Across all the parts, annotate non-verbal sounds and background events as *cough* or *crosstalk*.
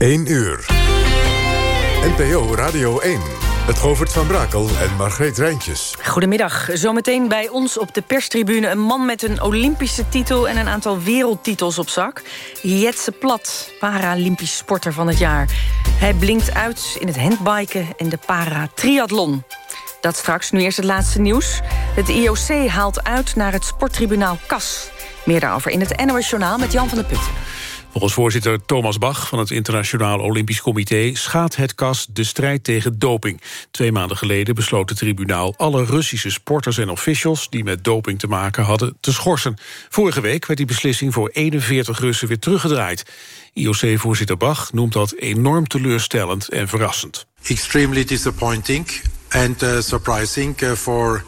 1 uur. NPO Radio 1. Het Govert van Brakel en Margreet Rijntjes. Goedemiddag. Zometeen bij ons op de perstribune... een man met een Olympische titel en een aantal wereldtitels op zak. Jetse Plat, Paralympisch sporter van het jaar. Hij blinkt uit in het handbiken en de para-triathlon. Dat straks, nu eerst het laatste nieuws. Het IOC haalt uit naar het sporttribunaal CAS. Meer daarover in het NOS Journaal met Jan van der Putten. Volgens voorzitter Thomas Bach van het Internationaal Olympisch Comité... schaadt het KAS de strijd tegen doping. Twee maanden geleden besloot het tribunaal... alle Russische sporters en officials die met doping te maken hadden te schorsen. Vorige week werd die beslissing voor 41 Russen weer teruggedraaid. IOC-voorzitter Bach noemt dat enorm teleurstellend en verrassend. Extremely disappointing and uh, surprising uh, for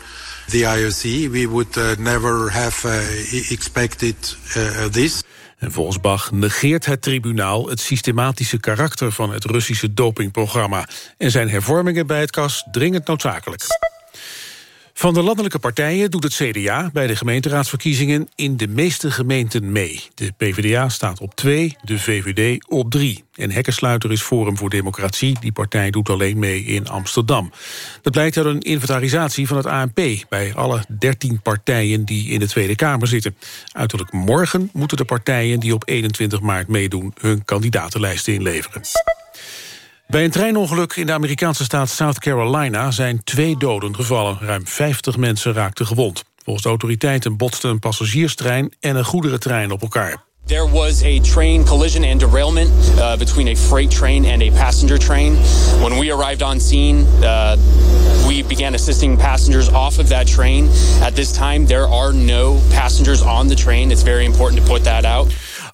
the IOC. We would uh, never have uh, expected this. En volgens Bach negeert het tribunaal het systematische karakter van het Russische dopingprogramma. En zijn hervormingen bij het KAS dringend noodzakelijk. Van de landelijke partijen doet het CDA bij de gemeenteraadsverkiezingen in de meeste gemeenten mee. De PvdA staat op 2, de VVD op 3. En Hekkensluiter is Forum voor Democratie. Die partij doet alleen mee in Amsterdam. Dat blijkt uit een inventarisatie van het ANP... bij alle 13 partijen die in de Tweede Kamer zitten. Uiterlijk morgen moeten de partijen die op 21 maart meedoen... hun kandidatenlijsten inleveren. Bij een treinongeluk in de Amerikaanse staat South Carolina... zijn twee doden gevallen. Ruim 50 mensen raakten gewond. Volgens de autoriteiten botsten een passagierstrein... en een goederentrein op elkaar. There was a train collision and derailment uh, between a freight train and a passenger train. When we arrived on scene, uh, we began assisting passengers off of that train. At this time, there are no passengers on the train. It's very important to put that out.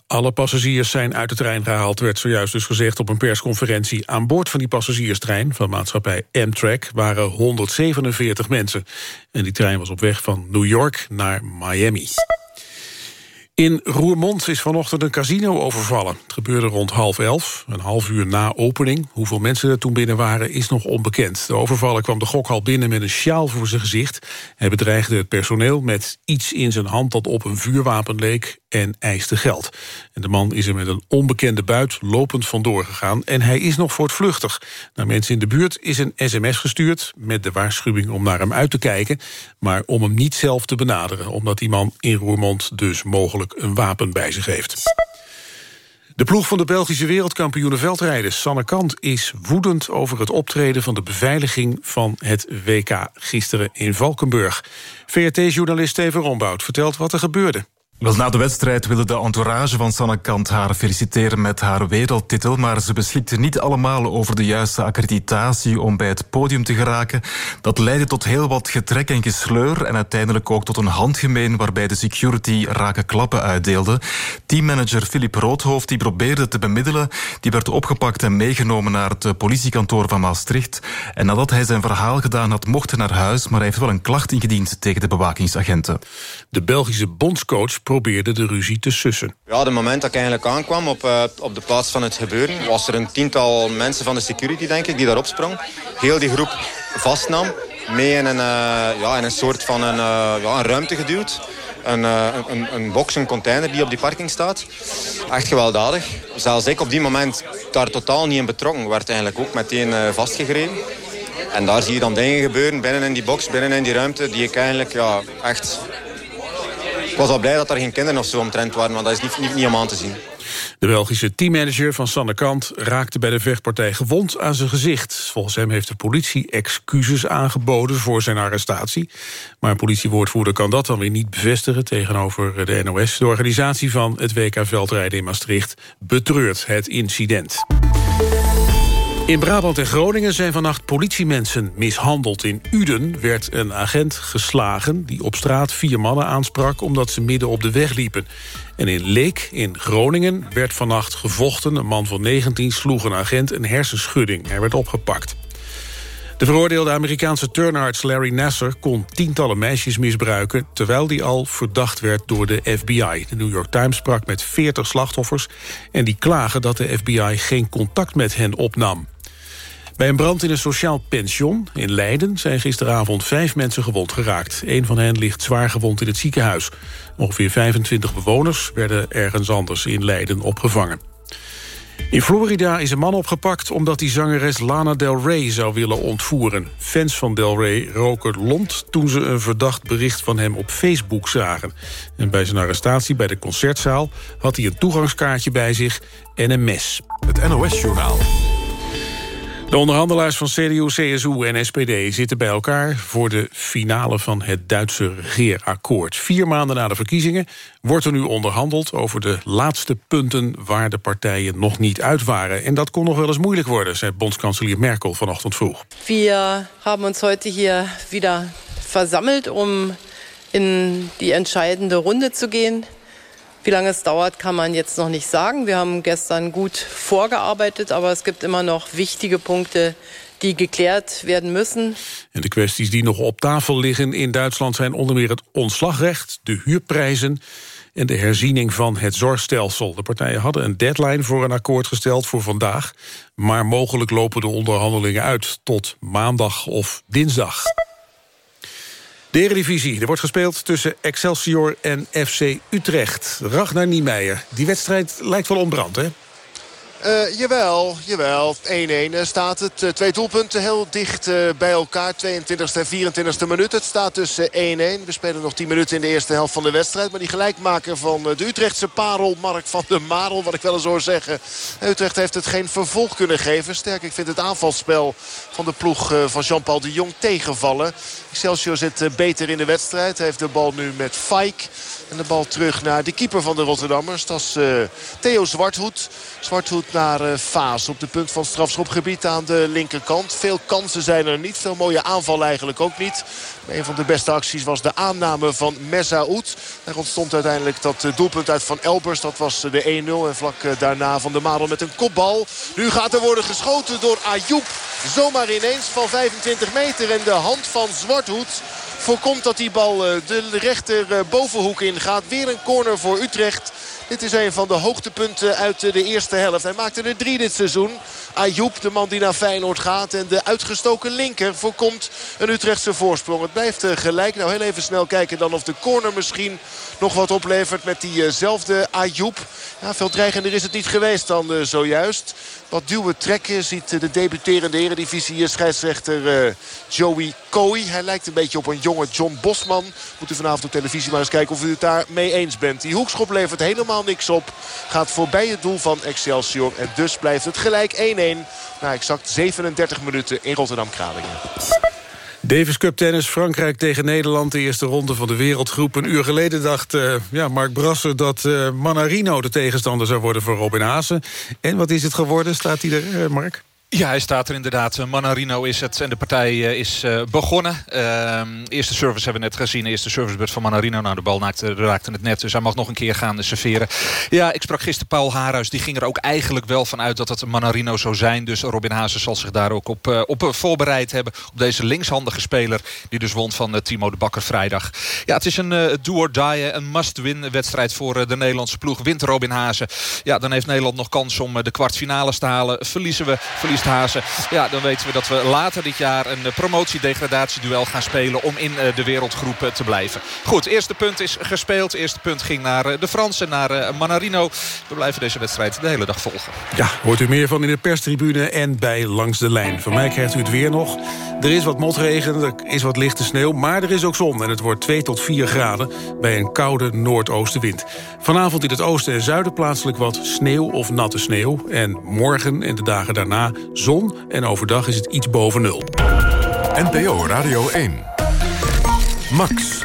Alle passagiers zijn uit de trein gehaald, werd zojuist dus gezegd op een persconferentie. Aan boord van die passagierstrein van maatschappij Amtrak waren 147 mensen. En die trein was op weg van New York naar Miami. In Roermond is vanochtend een casino overvallen. Het gebeurde rond half elf, een half uur na opening. Hoeveel mensen er toen binnen waren is nog onbekend. De overvaller kwam de gokhal binnen met een sjaal voor zijn gezicht. Hij bedreigde het personeel met iets in zijn hand dat op een vuurwapen leek en eiste geld. En de man is er met een onbekende buit lopend vandoor gegaan... en hij is nog voortvluchtig. Naar mensen in de buurt is een sms gestuurd... met de waarschuwing om naar hem uit te kijken... maar om hem niet zelf te benaderen... omdat die man in Roermond dus mogelijk een wapen bij zich heeft. De ploeg van de Belgische wereldkampioenen veldrijden Sanne Kant is woedend over het optreden van de beveiliging van het WK gisteren in Valkenburg. VRT-journalist Steven Rombout vertelt wat er gebeurde. Wel, na de wedstrijd wilde de entourage van Sanne Kant haar feliciteren met haar wereldtitel, maar ze beschikte niet allemaal over de juiste accreditatie om bij het podium te geraken. Dat leidde tot heel wat getrek en gesleur en uiteindelijk ook tot een handgemeen waarbij de security rake klappen uitdeelde. Teammanager Philip Roodhoofd die probeerde te bemiddelen, die werd opgepakt en meegenomen naar het politiekantoor van Maastricht. En nadat hij zijn verhaal gedaan had, mocht hij naar huis, maar hij heeft wel een klacht ingediend tegen de bewakingsagenten. De Belgische bondscoach probeerde de ruzie te sussen. Ja, de moment dat ik eigenlijk aankwam op, uh, op de plaats van het gebeuren... was er een tiental mensen van de security, denk ik, die daarop sprong. Heel die groep vastnam, mee in een, uh, ja, in een soort van een, uh, ja, een ruimte geduwd. Een, een, een box, een container die op die parking staat. Echt gewelddadig. Zelfs ik op die moment daar totaal niet in betrokken. werd eigenlijk ook meteen vastgegrepen. En daar zie je dan dingen gebeuren binnen in die box, binnen in die ruimte... die ik eigenlijk ja, echt was al blij dat er geen kinderen of zo omtrent waren, want dat is niet, niet, niet om aan te zien. De Belgische teammanager van Sanne Kant raakte bij de vechtpartij gewond aan zijn gezicht. Volgens hem heeft de politie excuses aangeboden voor zijn arrestatie. Maar een politiewoordvoerder kan dat dan weer niet bevestigen tegenover de NOS. De organisatie van het WK Veldrijden in Maastricht betreurt het incident. In Brabant en Groningen zijn vannacht politiemensen mishandeld. In Uden werd een agent geslagen die op straat vier mannen aansprak... omdat ze midden op de weg liepen. En in Leek in Groningen werd vannacht gevochten. Een man van 19 sloeg een agent een hersenschudding. Hij werd opgepakt. De veroordeelde Amerikaanse turnarts Larry Nasser kon tientallen meisjes misbruiken... terwijl die al verdacht werd door de FBI. De New York Times sprak met 40 slachtoffers... en die klagen dat de FBI geen contact met hen opnam. Bij een brand in een sociaal pension in Leiden... zijn gisteravond vijf mensen gewond geraakt. Een van hen ligt zwaar gewond in het ziekenhuis. Ongeveer 25 bewoners werden ergens anders in Leiden opgevangen. In Florida is een man opgepakt omdat hij zangeres Lana Del Rey zou willen ontvoeren. Fans van Del Rey roken lont toen ze een verdacht bericht van hem op Facebook zagen. En bij zijn arrestatie bij de concertzaal had hij een toegangskaartje bij zich en een mes. Het NOS-journaal. De onderhandelaars van CDU, CSU en SPD zitten bij elkaar... voor de finale van het Duitse regeerakkoord. Vier maanden na de verkiezingen wordt er nu onderhandeld... over de laatste punten waar de partijen nog niet uit waren. En dat kon nog wel eens moeilijk worden, zei bondskanselier Merkel vanochtend vroeg. We hebben ons heute hier wieder versammeld... om in die entscheidende Runde te gaan. Wie lange es dauert, kann man jetzt noch nicht sagen. Wir haben gestern gut vorgearbeitet, aber es gibt immer noch wichtige Punkte, die geklärt werden müssen. En de kwesties die nog op tafel liggen in Duitsland zijn onder meer het ontslagrecht, de huurprijzen en de herziening van het zorgstelsel. De partijen hadden een deadline voor een akkoord gesteld voor vandaag, maar mogelijk lopen de onderhandelingen uit tot maandag of dinsdag. De Eredivisie, er wordt gespeeld tussen Excelsior en FC Utrecht. Ragnar Niemeyer, die wedstrijd lijkt wel ontbrand, hè? Uh, jawel, jawel. 1-1 staat het. Uh, twee doelpunten heel dicht bij elkaar. 22e en 24e minuut. Het staat dus 1-1. We spelen nog 10 minuten in de eerste helft van de wedstrijd. Maar die gelijkmaker van de Utrechtse parel, Mark van der Marel, wat ik wel eens hoor zeggen. Utrecht heeft het geen vervolg kunnen geven. Sterk, ik vind het aanvalspel van de ploeg van Jean-Paul de Jong tegenvallen. Excelsior zit beter in de wedstrijd. Hij heeft de bal nu met Fike. En de bal terug naar de keeper van de Rotterdammers. Dat is uh, Theo Zwarthoed. Zwarthoed naar uh, op de punt van strafschopgebied aan de linkerkant. Veel kansen zijn er niet. Veel mooie aanval eigenlijk ook niet. Een van de beste acties was de aanname van Messaoud. Daar ontstond uiteindelijk dat doelpunt uit van Elbers. Dat was de 1-0. En vlak daarna van de Madel met een kopbal. Nu gaat er worden geschoten door Ayoub. Zomaar ineens van 25 meter. En de hand van Zwarthoed voorkomt dat die bal de rechter bovenhoek ingaat. Weer een corner voor Utrecht. Dit is een van de hoogtepunten uit de eerste helft. Hij maakte er drie dit seizoen. Ayoub, de man die naar Feyenoord gaat. En de uitgestoken linker voorkomt een Utrechtse voorsprong. Het blijft gelijk. Nou heel even snel kijken dan of de corner misschien nog wat oplevert met diezelfde Ayoub. Ja, veel dreigender is het niet geweest dan uh, zojuist. Wat duwen trekken ziet de debuterende eredivisie scheidsrechter uh, Joey Coy. Hij lijkt een beetje op een jonge John Bosman. Moet u vanavond op televisie maar eens kijken of u het daar mee eens bent. Die hoekschop levert helemaal niks op. Gaat voorbij het doel van Excelsior. En dus blijft het gelijk 1-1 na exact 37 minuten in Rotterdam-Kralingen. Davis Cup tennis, Frankrijk tegen Nederland. De eerste ronde van de wereldgroep. Een uur geleden dacht uh, ja, Mark Brasser dat uh, Manarino de tegenstander zou worden voor Robin Haase. En wat is het geworden? Staat hij er, uh, Mark? Ja, hij staat er inderdaad. Manarino is het en de partij is uh, begonnen. Uh, eerste service hebben we net gezien. Eerste servicebeurt van Manarino. Nou, de bal raakte, raakte het net, dus hij mag nog een keer gaan serveren. Ja, ik sprak gisteren Paul Haarhuis. Die ging er ook eigenlijk wel van uit dat het Manarino zou zijn. Dus Robin Haase zal zich daar ook op, op voorbereid hebben. Op deze linkshandige speler. Die dus won van Timo de Bakker vrijdag. Ja, het is een do-or-die, een must-win wedstrijd voor de Nederlandse ploeg. Wint Robin Haase. Ja, dan heeft Nederland nog kans om de kwartfinales te halen. Verliezen we, verliezen Hazen. Ja, dan weten we dat we later dit jaar een promotie-degradatieduel gaan spelen... om in de wereldgroep te blijven. Goed, eerste punt is gespeeld. Eerste punt ging naar de Fransen, naar Manarino. We blijven deze wedstrijd de hele dag volgen. Ja, hoort u meer van in de perstribune en bij Langs de Lijn. Van mij krijgt u het weer nog. Er is wat motregen, er is wat lichte sneeuw, maar er is ook zon. En het wordt 2 tot 4 graden bij een koude noordoostenwind. Vanavond in het oosten en zuiden plaatselijk wat sneeuw of natte sneeuw. En morgen en de dagen daarna zon en overdag is het iets boven nul. NPO Radio 1. Max.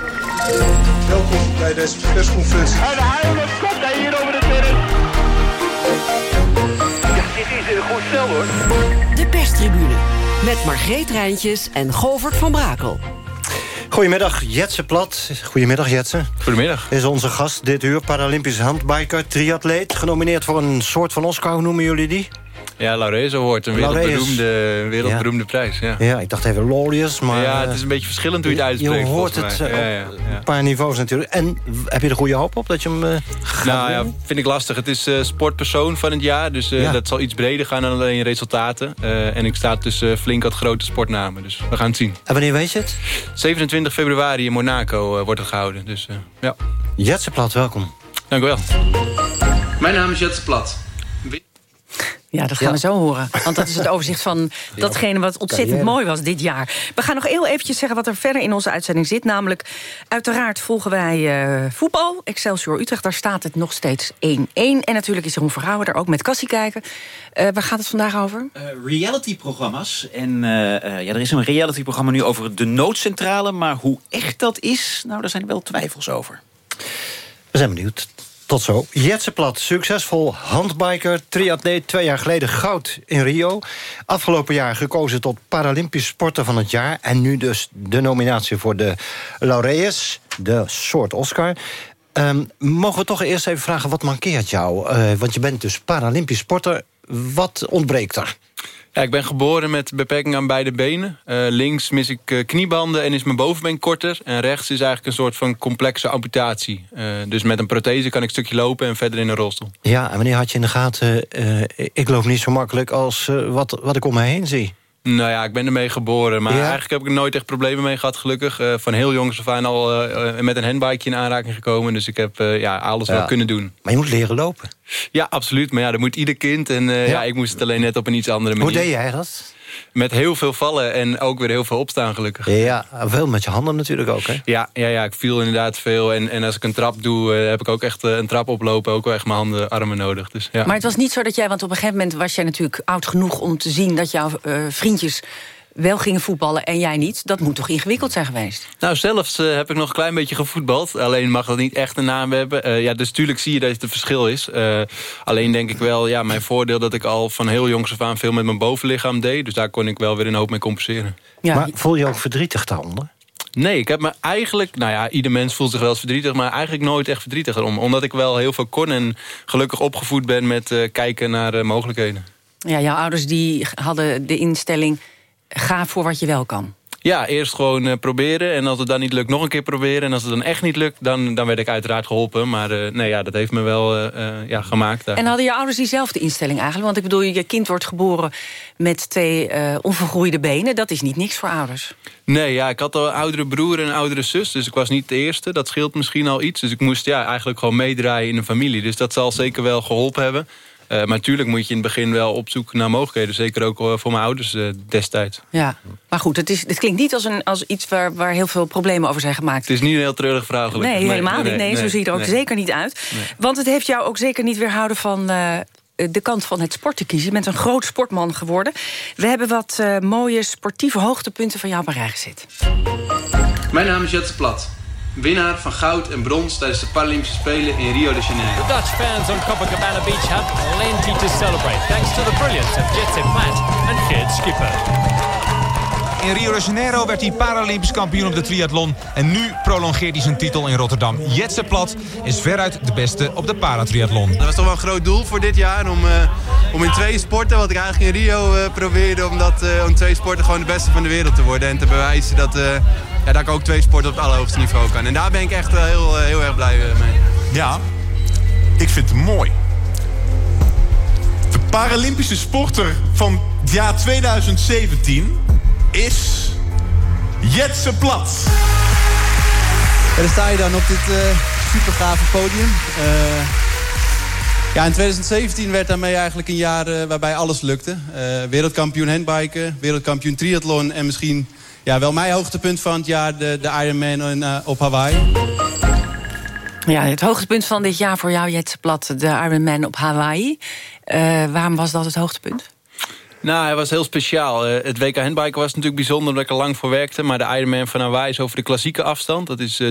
Welkom bij deze persconferentie. En de Haarlem komt hij hier over de terrein. Ja, dit is een goed stel hoor. De perstribune met Margreet Rijntjes en Govert van Brakel. Goedemiddag, Jetse Plat. Goedemiddag, Jetse. Goedemiddag. Is onze gast dit uur, Paralympisch handbiker, triatleet. Genomineerd voor een soort van Oscar, hoe noemen jullie die? Ja, Laureus Award, een wereldberoemde, wereldberoemde ja. prijs. Ja. ja, ik dacht even Laureus, maar... Ja, het is een beetje verschillend hoe je het uitspreekt. Je hoort het uh, ja, ja, een paar niveaus natuurlijk. En heb je er goede hoop op dat je hem uh, gaat Nou ja, vind ik lastig. Het is uh, sportpersoon van het jaar, dus dat zal iets breder gaan dan alleen resultaten. en ik sta dus flink wat grote sportnamen, dus we gaan het zien. En wanneer weet je het? 27 februari in Monaco wordt het gehouden, dus ja. Jetse Plat, welkom. Dank u wel. Mijn naam is Jetse Plat. Ja, dat gaan we zo horen. Want dat is het *laughs* overzicht van datgene wat ontzettend mooi was dit jaar. We gaan nog heel eventjes zeggen wat er verder in onze uitzending zit. Namelijk, uiteraard volgen wij uh, voetbal. Excelsior Utrecht, daar staat het nog steeds 1-1. En natuurlijk is Ron Verhouwen er ook met Cassie kijken. Uh, waar gaat het vandaag over? Uh, Reality-programma's. En ja, er is een reality-programma nu over de noodcentrale. Maar hoe echt dat is, nou, daar zijn wel twijfels over. We zijn benieuwd. Tot zo. Jetse Plat, succesvol handbiker, triatleet, twee jaar geleden goud in Rio. Afgelopen jaar gekozen tot Paralympisch sporter van het jaar. En nu dus de nominatie voor de laureus, de soort Oscar. Um, mogen we toch eerst even vragen, wat mankeert jou? Uh, want je bent dus Paralympisch sporter. Wat ontbreekt er? Ja, ik ben geboren met beperking aan beide benen. Uh, links mis ik uh, kniebanden en is mijn bovenbeen korter. En rechts is eigenlijk een soort van complexe amputatie. Uh, dus met een prothese kan ik een stukje lopen en verder in een rolstoel. Ja, en wanneer had je in de gaten... ik loop niet zo makkelijk als wat, wat ik om me heen zie? Nou ja, ik ben ermee geboren. Maar eigenlijk heb ik er nooit echt problemen mee gehad, gelukkig. Uh, van heel jongs af aan al uh, met een handbike in aanraking gekomen. Dus ik heb uh, ja, alles ja. wel kunnen doen. Maar je moet leren lopen. Ja, absoluut. Maar ja, dat moet ieder kind. En ja. ja. ik moest het alleen net op een iets andere manier. Hoe deed jij dat? Met heel veel vallen en ook weer heel veel opstaan, gelukkig. Ja, veel met je handen natuurlijk ook, hè? Ja, ja, ja ik viel inderdaad veel. En, en als ik een trap doe, heb ik ook echt een trap oplopen. Ook wel echt mijn handen, armen nodig. Dus, ja. Maar het was niet zo dat jij... Want op een gegeven moment was jij natuurlijk oud genoeg om te zien... dat jouw vriendjes wel gingen voetballen en jij niet. Dat moet toch ingewikkeld zijn geweest? Nou, zelfs uh, heb ik nog een klein beetje gevoetbald. Alleen mag dat niet echt een naam hebben. Uh, ja, dus tuurlijk zie je dat het een verschil is. Uh, alleen denk ik wel, ja, mijn voordeel dat ik al van heel jongs af aan... veel met mijn bovenlichaam deed. Dus daar kon ik wel weer een hoop mee compenseren. Ja. Maar voel je ook verdrietig daaronder? Nee, ik heb me eigenlijk... Nou ja, ieder mens voelt zich wel eens verdrietig... maar eigenlijk nooit echt verdrietig erom. Omdat ik wel heel veel kon en gelukkig opgevoed ben... met kijken naar mogelijkheden. Ja, jouw ouders die hadden de instelling ga voor wat je wel kan. Ja, eerst gewoon uh, proberen. En als het dan niet lukt, nog een keer proberen. En als het dan echt niet lukt, dan, dan werd ik uiteraard geholpen. Maar uh, nee, ja, dat heeft me wel uh, ja, gemaakt. En hadden je ouders diezelfde instelling eigenlijk? Want ik bedoel, je kind wordt geboren met twee onvergroeide benen. Dat is niet niks voor ouders. Nee, ja, ik had al een oudere broer en een oudere zus. Dus ik was niet de eerste. Dat scheelt misschien al iets. Dus ik moest ja, eigenlijk gewoon meedraaien in een familie. Dus dat zal zeker wel geholpen hebben. Uh, maar natuurlijk moet je in het begin wel op zoek naar mogelijkheden. Zeker ook voor mijn ouders uh, destijds. Ja, maar goed, het, is, het klinkt niet als, een, als iets waar, waar heel veel problemen over zijn gemaakt. Het is niet een heel treurig verhaal gelukkig. Nee, helemaal niet. Nee, nee, zo zie je er ook zeker niet uit. Want het heeft jou ook zeker niet weerhouden van... Uh, de kant van het sport te kiezen. Je bent een groot sportman geworden. We hebben wat mooie sportieve hoogtepunten van jou op een rij gezet. Mijn naam is Jetse Plat. Winnaar van goud en brons tijdens de Paralympische Spelen in Rio de Janeiro. The Dutch fans on Copacabana Beach have plenty to celebrate... thanks to the brilliance of Jetse Plat and Geert Schipper. In Rio de Janeiro werd hij Paralympisch kampioen op de triathlon. En nu prolongeert hij zijn titel in Rotterdam. Jetse Plat is veruit de beste op de paratriathlon. Dat was toch wel een groot doel voor dit jaar. Om, uh, om in twee sporten, wat ik eigenlijk in Rio uh, probeerde... Om, dat, uh, om twee sporten gewoon de beste van de wereld te worden. En te bewijzen dat ja, dat ik ook twee sporten op het allerhoogste niveau kan. En daar ben ik echt heel, heel erg blij mee. Ja, ik vind het mooi. De Paralympische sporter van het jaar 2017 is Jetse Plat. En dan sta je dan op dit uh, super gave podium. Uh, ja, in 2017 werd daarmee eigenlijk een jaar uh, waarbij alles lukte. Uh, wereldkampioen handbiken, wereldkampioen triathlon en misschien ja, wel mijn hoogtepunt van het jaar, de, de Ironman in, uh, op Hawaii. Ja, het hoogtepunt van dit jaar voor jou, Jetse Plat, de Ironman op Hawaii. Uh, waarom was dat het hoogtepunt? Nou, hij was heel speciaal. Uh, het WK handbiken was natuurlijk bijzonder omdat ik er lang voor werkte. Maar de Ironman van Hawaii is over de klassieke afstand. Dat is uh,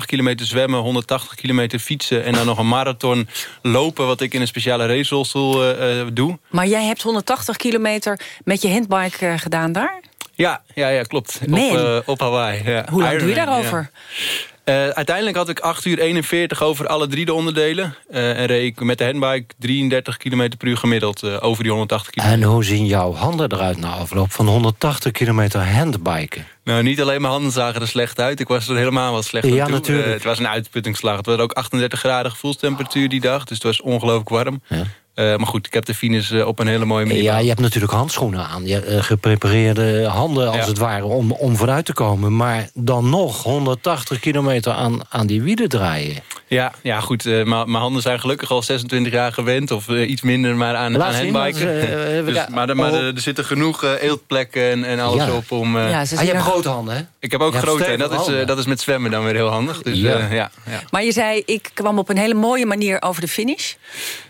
3,8 kilometer zwemmen, 180 kilometer fietsen... en dan nog een marathon lopen, wat ik in een speciale racerolstoel uh, doe. Maar jij hebt 180 kilometer met je handbike gedaan daar? Ja, ja, ja klopt. Op, uh, op Hawaii. Ja. Hoe lang doe je daarover? Ja. Uh, uiteindelijk had ik 8 uur 41 over alle drie de onderdelen. Uh, en reed ik met de handbike 33 km per uur gemiddeld over die 180 km. En hoe zien jouw handen eruit na afloop van 180 kilometer handbiken? Nou, niet alleen mijn handen zagen er slecht uit. Ik was er helemaal wat slecht Ja, natuurlijk. het was een uitputtingsslag. Het was ook 38 graden gevoelstemperatuur die dag. Dus het was ongelooflijk warm. Ja. Uh, maar goed, ik heb de fines uh, op een hele mooie manier. Ja, je hebt natuurlijk handschoenen aan. Je, uh, geprepareerde handen als ja. het ware om, om vooruit te komen. Maar dan nog 180 kilometer aan, aan die wielen draaien. Ja, ja goed. Uh, mijn handen zijn gelukkig al 26 jaar gewend. Of uh, iets minder maar aan, aan handbiken. Uh, *laughs* dus, maar maar oh. er zitten genoeg eeltplekken en, en alles ja. op om... ja, ah, je hebt grote handen, hè? Ik heb ook grote en dat is, dat is met zwemmen dan weer heel handig. Dus, ja. ja. Maar je zei, ik kwam op een hele mooie manier over de finish.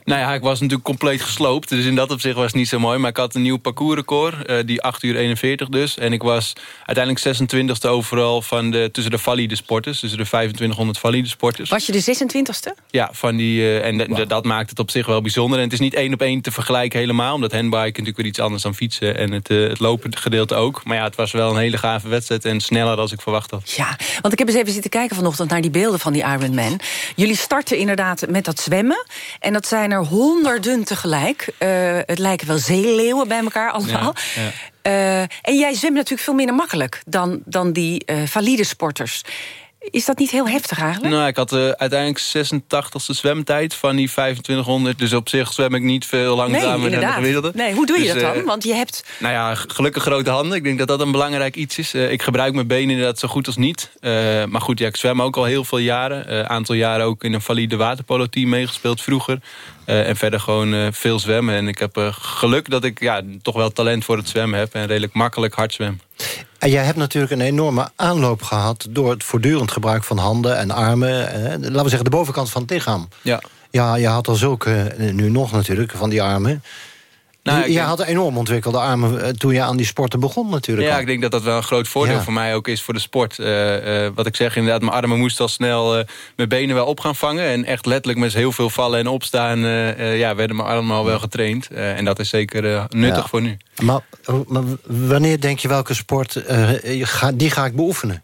Nou ja, ik was natuurlijk compleet gesloopt. Dus in dat opzicht was het niet zo mooi. Maar ik had een nieuw parcoursrecord. Uh, die 8 uur 41 dus. En ik was uiteindelijk 26e overal van de, tussen de valide sporters. Tussen de 2500 valide sporters. Was je de 26e? Ja, van die, uh, en wow. dat maakt het op zich wel bijzonder. En het is niet één op één te vergelijken helemaal. Omdat handbiken natuurlijk weer iets anders dan fietsen. En het, uh, het lopen gedeelte ook. Maar ja, het was wel een hele gave wedstrijd. En sneller dan ik verwacht had. Ja, want ik heb eens even zitten kijken vanochtend naar die beelden van die Ironman. Jullie starten inderdaad met dat zwemmen. En dat zijn er honderden tegelijk. Uh, het lijken wel zeeleeuwen bij elkaar allemaal. Ja, ja. Uh, en jij zwemt natuurlijk veel minder makkelijk dan, dan die uh, valide sporters. Is dat niet heel heftig eigenlijk? Nou, ik had uh, uiteindelijk 86e zwemtijd van die 2500. Dus op zich zwem ik niet veel langzamer nee, dan de gemiddelde. Nee, hoe doe je dus, dat dan? Want je hebt... Nou ja, gelukkig grote handen. Ik denk dat dat een belangrijk iets is. Uh, ik gebruik mijn benen inderdaad zo goed als niet. Uh, maar goed, ja, ik zwem ook al heel veel jaren. Een aantal jaren ook in een valide waterpolo team meegespeeld vroeger. Uh, en verder gewoon uh, veel zwemmen. En ik heb uh, geluk dat ik ja, toch wel talent voor het zwemmen heb. En redelijk makkelijk hard zwem. En jij hebt natuurlijk een enorme aanloop gehad... door het voortdurend gebruik van handen en armen. laten we zeggen, de bovenkant van het lichaam. Ja. Ja, je had al zulke, nu nog natuurlijk, van die armen... Nou, je had enorm ontwikkelde armen toen je aan die sporten begon natuurlijk. Ja, al. ik denk dat dat wel een groot voordeel Ja. voor mij ook is voor de sport. Uh, uh, wat ik zeg, inderdaad, mijn armen moesten al snel uh, mijn benen wel op gaan vangen. En echt letterlijk met heel veel vallen en opstaan ja, werden mijn armen al wel getraind. en dat is zeker nuttig Ja. voor nu. Maar, maar wanneer denk je welke sport, ga, die ga ik beoefenen?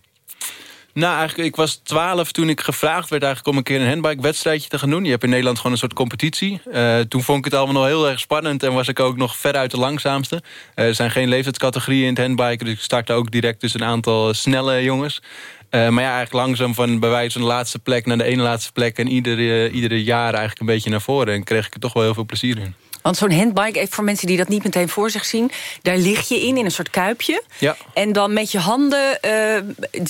Nou, eigenlijk, ik was 12 toen ik gevraagd werd eigenlijk om een keer een handbike-wedstrijdje te gaan doen. Je hebt in Nederland gewoon een soort competitie. Uh, toen vond ik het allemaal nog heel erg spannend en was ik ook nog veruit de langzaamste. Uh, er zijn geen leeftijdscategorieën in het handbiken, dus ik startte ook direct tussen een aantal snelle jongens. Uh, maar ja, eigenlijk langzaam van bij wijze van de laatste plek naar de ene laatste plek... en iedere, iedere jaar eigenlijk een beetje naar voren. En kreeg ik er toch wel heel veel plezier in. Want zo'n handbike, even voor mensen die dat niet meteen voor zich zien... daar lig je in, in een soort kuipje. Ja. En dan met je handen, uh,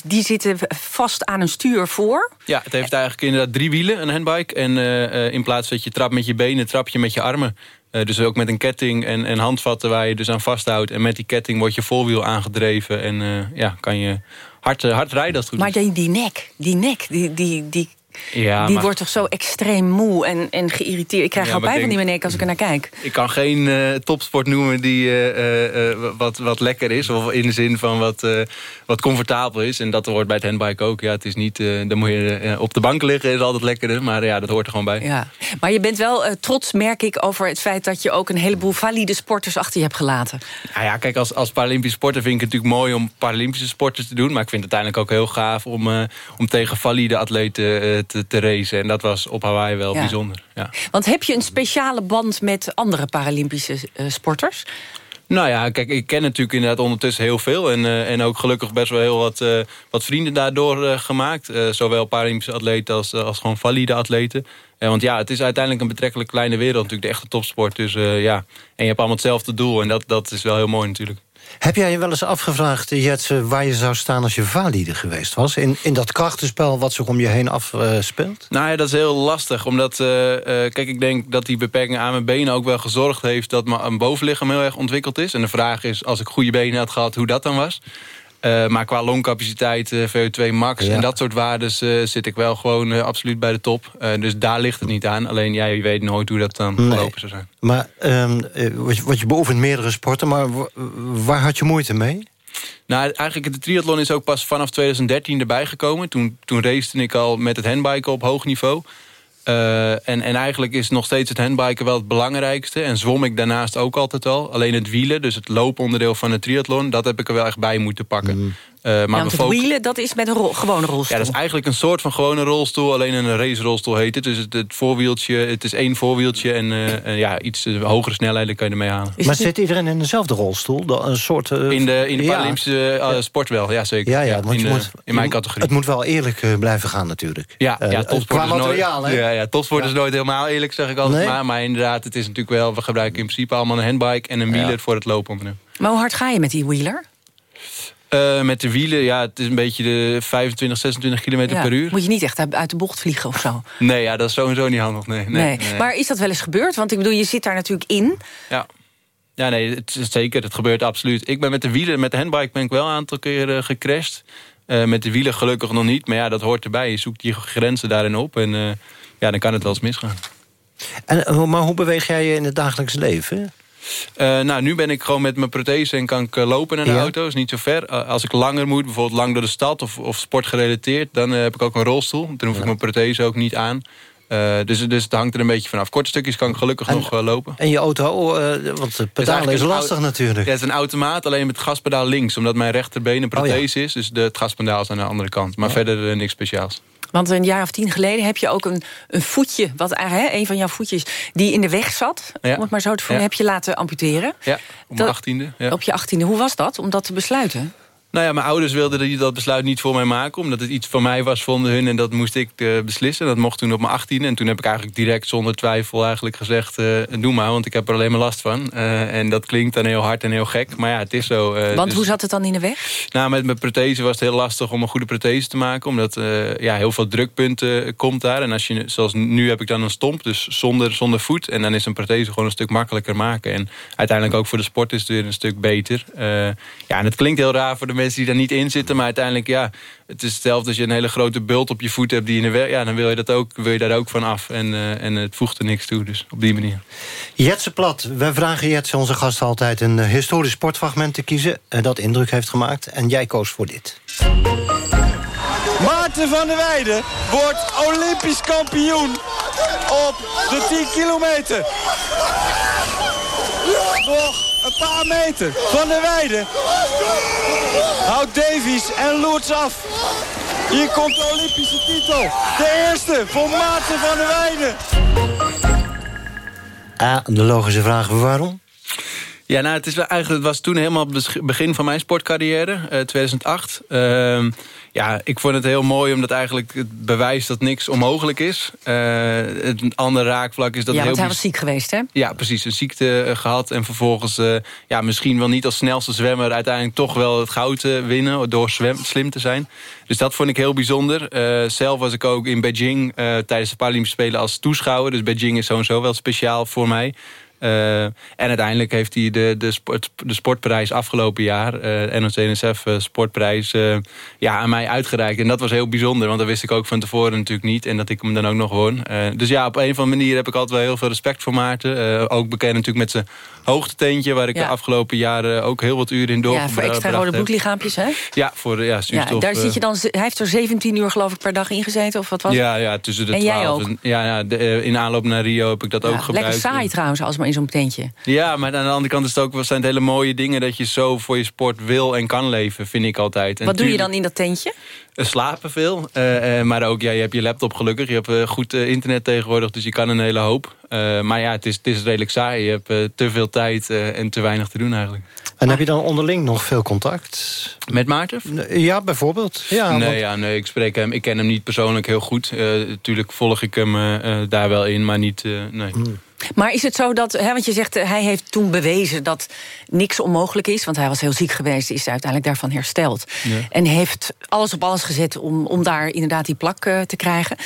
die zitten vast aan een stuur voor. Ja, het heeft eigenlijk inderdaad drie wielen, een handbike. En uh, in plaats dat je trapt met je benen, trap je met je armen. Uh, dus ook met een ketting en, en handvatten waar je dus aan vasthoudt. En met die ketting wordt je voorwiel aangedreven. En ja, kan je hard, hard rijden als het goed maar is. die, die nek, die nek, die, die, die, ja, die maar... wordt toch zo extreem moe en, en geïrriteerd. Ik krijg Ja, al pijn van die nek als ik er naar kijk. Ik kan geen uh, topsport noemen die uh, uh, wat, wat lekker is. Of in de zin van wat, wat comfortabel is. En dat hoort bij het handbike ook. Ja, het is niet, dan moet je op de bank liggen, is altijd lekkerder. Maar ja, dat hoort er gewoon bij. Ja. Maar je bent wel trots, merk ik, over het feit... dat je ook een heleboel valide sporters achter je hebt gelaten. Nou ja, kijk, als, als Paralympisch sporter vind ik het natuurlijk mooi... om Paralympische sporters te doen. Maar ik vind het uiteindelijk ook heel gaaf... om, om tegen valide atleten te, te racen. En dat was op Hawaii wel Ja. bijzonder. Ja. Want heb je een speciale band met andere Paralympische uh, sporters? Nou ja, kijk, ik ken natuurlijk inderdaad ondertussen heel veel. En, uh, en ook gelukkig best wel heel wat, uh, wat vrienden daardoor uh, gemaakt. zowel Paralympische atleten als, als gewoon valide atleten. want ja, het is uiteindelijk een betrekkelijk kleine wereld natuurlijk. De echte topsport. Dus ja, en je hebt allemaal hetzelfde doel. En dat, dat is wel heel mooi natuurlijk. Heb jij je wel eens afgevraagd, Jetse, waar je zou staan als je valide geweest was? In, in dat krachtenspel wat zich om je heen afspeelt? nou ja, dat is heel lastig. Omdat, uh, uh, kijk, ik denk dat die beperking aan mijn benen ook wel gezorgd heeft... dat mijn bovenlichaam heel erg ontwikkeld is. En de vraag is, als ik goede benen had gehad, hoe dat dan was. Uh, maar qua longcapaciteit, uh, VO2 max ja. en dat soort waardes uh, zit ik wel gewoon absoluut bij de top. dus daar ligt het niet aan. Alleen jij ja, weet nooit hoe dat dan nee. gelopen zou zijn. Maar um, wat, je, wat je beoefent meerdere sporten, maar waar had je moeite mee? Nou, eigenlijk de triathlon is ook pas vanaf 2013 erbij gekomen. Toen, toen racete ik al met het handbiken op hoog niveau. Uh, en, en eigenlijk is nog steeds het handbiken wel het belangrijkste. En zwom ik daarnaast ook altijd al. Alleen het wielen, dus het looponderdeel van de triathlon... dat heb ik er wel echt bij moeten pakken. Mm. Uh, maar ja, want het wielen, dat is met een rol, gewone rolstoel. Ja, dat is eigenlijk een soort van gewone rolstoel. Alleen een racerolstoel heet het. Dus het, het voorwieltje, het is één voorwieltje... en uh, ja, iets hogere snelheden kan je ermee halen. Maar zit iedereen in dezelfde rolstoel? Een soort, uh, in de, in de Paralympische sport wel, ja zeker. Ja, ja, want in, je moet, in mijn categorie. Het moet wel eerlijk blijven gaan natuurlijk. Ja, ja topsport, qua is, materiaal, nooit, hè? ja, ja, topsport ja. is nooit helemaal eerlijk, zeg ik altijd Nee? maar. Maar inderdaad, het is natuurlijk wel... we gebruiken in principe allemaal een handbike... en een wieler voor het lopen. Maar hoe hard ga je met die wheeler? Uh, met de wielen, ja, het is een beetje de 25, 26 kilometer Ja, per uur. Moet je niet echt uit de bocht vliegen of zo? Nee, ja, dat is sowieso niet handig. Nee, nee, Nee. nee. Maar is dat wel eens gebeurd? Want ik bedoel, je zit daar natuurlijk in. Ja. Ja, nee, het is zeker. Het gebeurt absoluut. Ik ben met de wielen, met de handbike ben ik wel een aantal keer eh, gecrashed. Eh, met de wielen gelukkig nog niet. Maar ja, dat hoort erbij. Je zoekt je grenzen daarin op. En eh, ja, dan kan het wel eens misgaan. En, eh, maar hoe beweeg jij je in het dagelijks leven? Eh, nou, nu ben ik gewoon met mijn prothese en kan ik eh, lopen naar de Ja. auto. is niet zo ver. Als ik langer moet, bijvoorbeeld lang door de stad of, of sportgerelateerd... dan eh, heb ik ook een rolstoel. Dan hoef ik mijn prothese ook niet aan. Dus, dus het hangt er een beetje vanaf. Korte stukjes kan ik gelukkig nog lopen. En je auto, want het eigenlijk is lastig natuurlijk. Ja, het is een automaat, alleen met het gaspedaal links. Omdat mijn rechterbeen een prothese is. Dus de, het gaspedaal is aan de andere kant. Maar verder niks speciaals. Want een jaar of tien geleden heb je ook een, een voetje... Wat, eigenlijk, hè, een van jouw voetjes die in de weg zat... Ja. om het maar zo te voelen, Ja. heb je laten amputeren. Ja, op Dat- mijn achttiende. Ja. Op je achttiende. Hoe was dat, om dat te besluiten? Nou ja, mijn ouders wilden dat besluit niet voor mij maken. Omdat het iets van mij was, vonden hun. En dat moest ik eh, beslissen. Dat mocht toen op mijn 18e. En toen heb ik eigenlijk direct zonder twijfel eigenlijk gezegd... eh, doe maar, want ik heb er alleen maar last van. Eh, en dat klinkt dan heel hard en heel gek. Maar ja, het is zo. Want dus- hoe zat het dan in de weg? Nou, met mijn prothese was het heel lastig om een goede prothese te maken. Omdat ja, heel veel drukpunten komt daar. En als je, zoals nu heb ik dan een stomp, dus zonder, zonder voet. En dan is een prothese gewoon een stuk makkelijker maken. En uiteindelijk ook voor de sport is het weer een stuk beter. Ja, en het klinkt heel raar voor de mensen die daar niet in zitten. Maar uiteindelijk, ja, het is hetzelfde als je een hele grote bult op je voet hebt die in de weg. Ja, dan wil je, dat ook, wil je daar ook van af. En, eh, en het voegt er niks toe. Dus op die manier. Jetse Plat, wij vragen Jetse, onze gast, altijd een eh, historisch sportfragment te kiezen... eh, dat indruk heeft gemaakt. En jij koos voor dit. Maarten van der Weijden wordt Olympisch kampioen op de 10 kilometer. Nog een paar meter. Van der Weijden houdt Davies en Loerts af. Hier komt de Olympische titel. De eerste voor Maarten van der Weijden. Ah, de logische vraag, waarom? Ja, nou, het, is wel eigenlijk, het was toen helemaal het begin van mijn sportcarrière, eh, 2008. Ehm, ja, ik vond het heel mooi omdat eigenlijk het bewijst dat niks onmogelijk is. Eh, het andere raakvlak is dat ja, heel want hij was ziek geweest, hè? Ja, precies. Een ziekte eh, gehad. En vervolgens, eh, ja, misschien wel niet als snelste zwemmer... uiteindelijk toch wel het goud eh, winnen door zwem, slim te zijn. Dus dat vond ik heel bijzonder. Eh, zelf was ik ook in Beijing eh, tijdens de Paralympische Spelen als toeschouwer. Dus Beijing is sowieso wel speciaal voor mij. Eh, en uiteindelijk heeft hij de, de, sport, de sportprijs afgelopen jaar... NOC-NSF eh, sportprijs eh, ja, aan mij uitgereikt. En dat was heel bijzonder, want dat wist ik ook van tevoren natuurlijk niet. En dat ik hem dan ook nog won. Dus ja, op een of andere manier heb ik altijd wel heel veel respect voor Maarten. Ook bekend natuurlijk met zijn hoogteteentje... waar ik Ja. de afgelopen jaren ook heel wat uren in Ja, doorgebracht voor extra heb. rode bloedlichaampjes, hè? Ja, voor ja, Ja, zuurstof. daar eh, zit je dan, hij heeft er 17 uur geloof ik per dag ingezeten, of wat was het? ja, ja, tussen de En jij 12 ook? en- Ja, ja de, in aanloop naar Rio heb ik dat ook Ja, gebruikt. lekker saai trouwens, als maar in zo'n tentje. Ja, maar aan de andere kant is het ook, zijn het hele mooie dingen... dat je zo voor je sport wil en kan leven, vind ik altijd. En Wat doe je dan in dat tentje? Eh, Slapen veel, eh, eh, maar ook ja, je hebt je laptop gelukkig. Je hebt goed internet tegenwoordig, dus je kan een hele hoop. Eh, maar ja, het is, het is redelijk saai. Je hebt te veel tijd eh, en te weinig te doen eigenlijk. En heb je dan onderling nog veel contact? Met Maarten? Ja, bijvoorbeeld. Ja, nee, want- ja, nee, ik spreek hem. Ik ken hem niet persoonlijk heel goed. Eh, natuurlijk volg ik hem daar wel in, maar niet... eh, nee. Maar is het zo dat, hè, want je zegt eh, hij heeft toen bewezen dat niks onmogelijk is, want hij was heel ziek geweest, is uiteindelijk daarvan hersteld. Ja. En heeft alles op alles gezet om, om daar inderdaad die plak eh, te krijgen.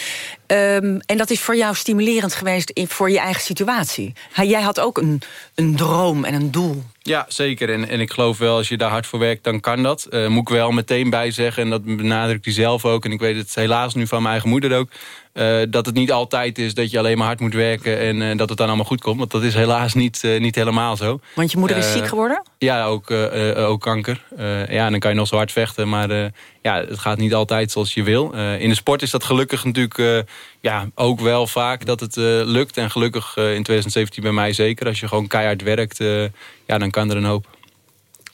Ehm, en dat is voor jou stimulerend geweest in, voor je eigen situatie. Hij- jij had ook een, een droom en een doel. Ja, zeker. En, en ik geloof wel, als je daar hard voor werkt, dan kan dat. Eh, moet ik wel meteen bij zeggen, en dat benadrukt hij zelf ook... en ik weet het helaas nu van mijn eigen moeder ook... eh, dat het niet altijd is dat je alleen maar hard moet werken... en eh, dat het dan allemaal goed komt. Want dat is helaas niet, eh, niet helemaal zo. Want je moeder is ziek geworden? Ja, ook, eh, eh, ook kanker. Eh, ja, en dan kan je nog zo hard vechten, maar eh, ja, het gaat niet altijd zoals je wil. Eh, in de sport is dat gelukkig natuurlijk eh, ja, ook wel vaak dat het eh, lukt. En gelukkig in 2017 bij mij zeker. Als je gewoon keihard werkt, eh, ja, dan kan er een hoop.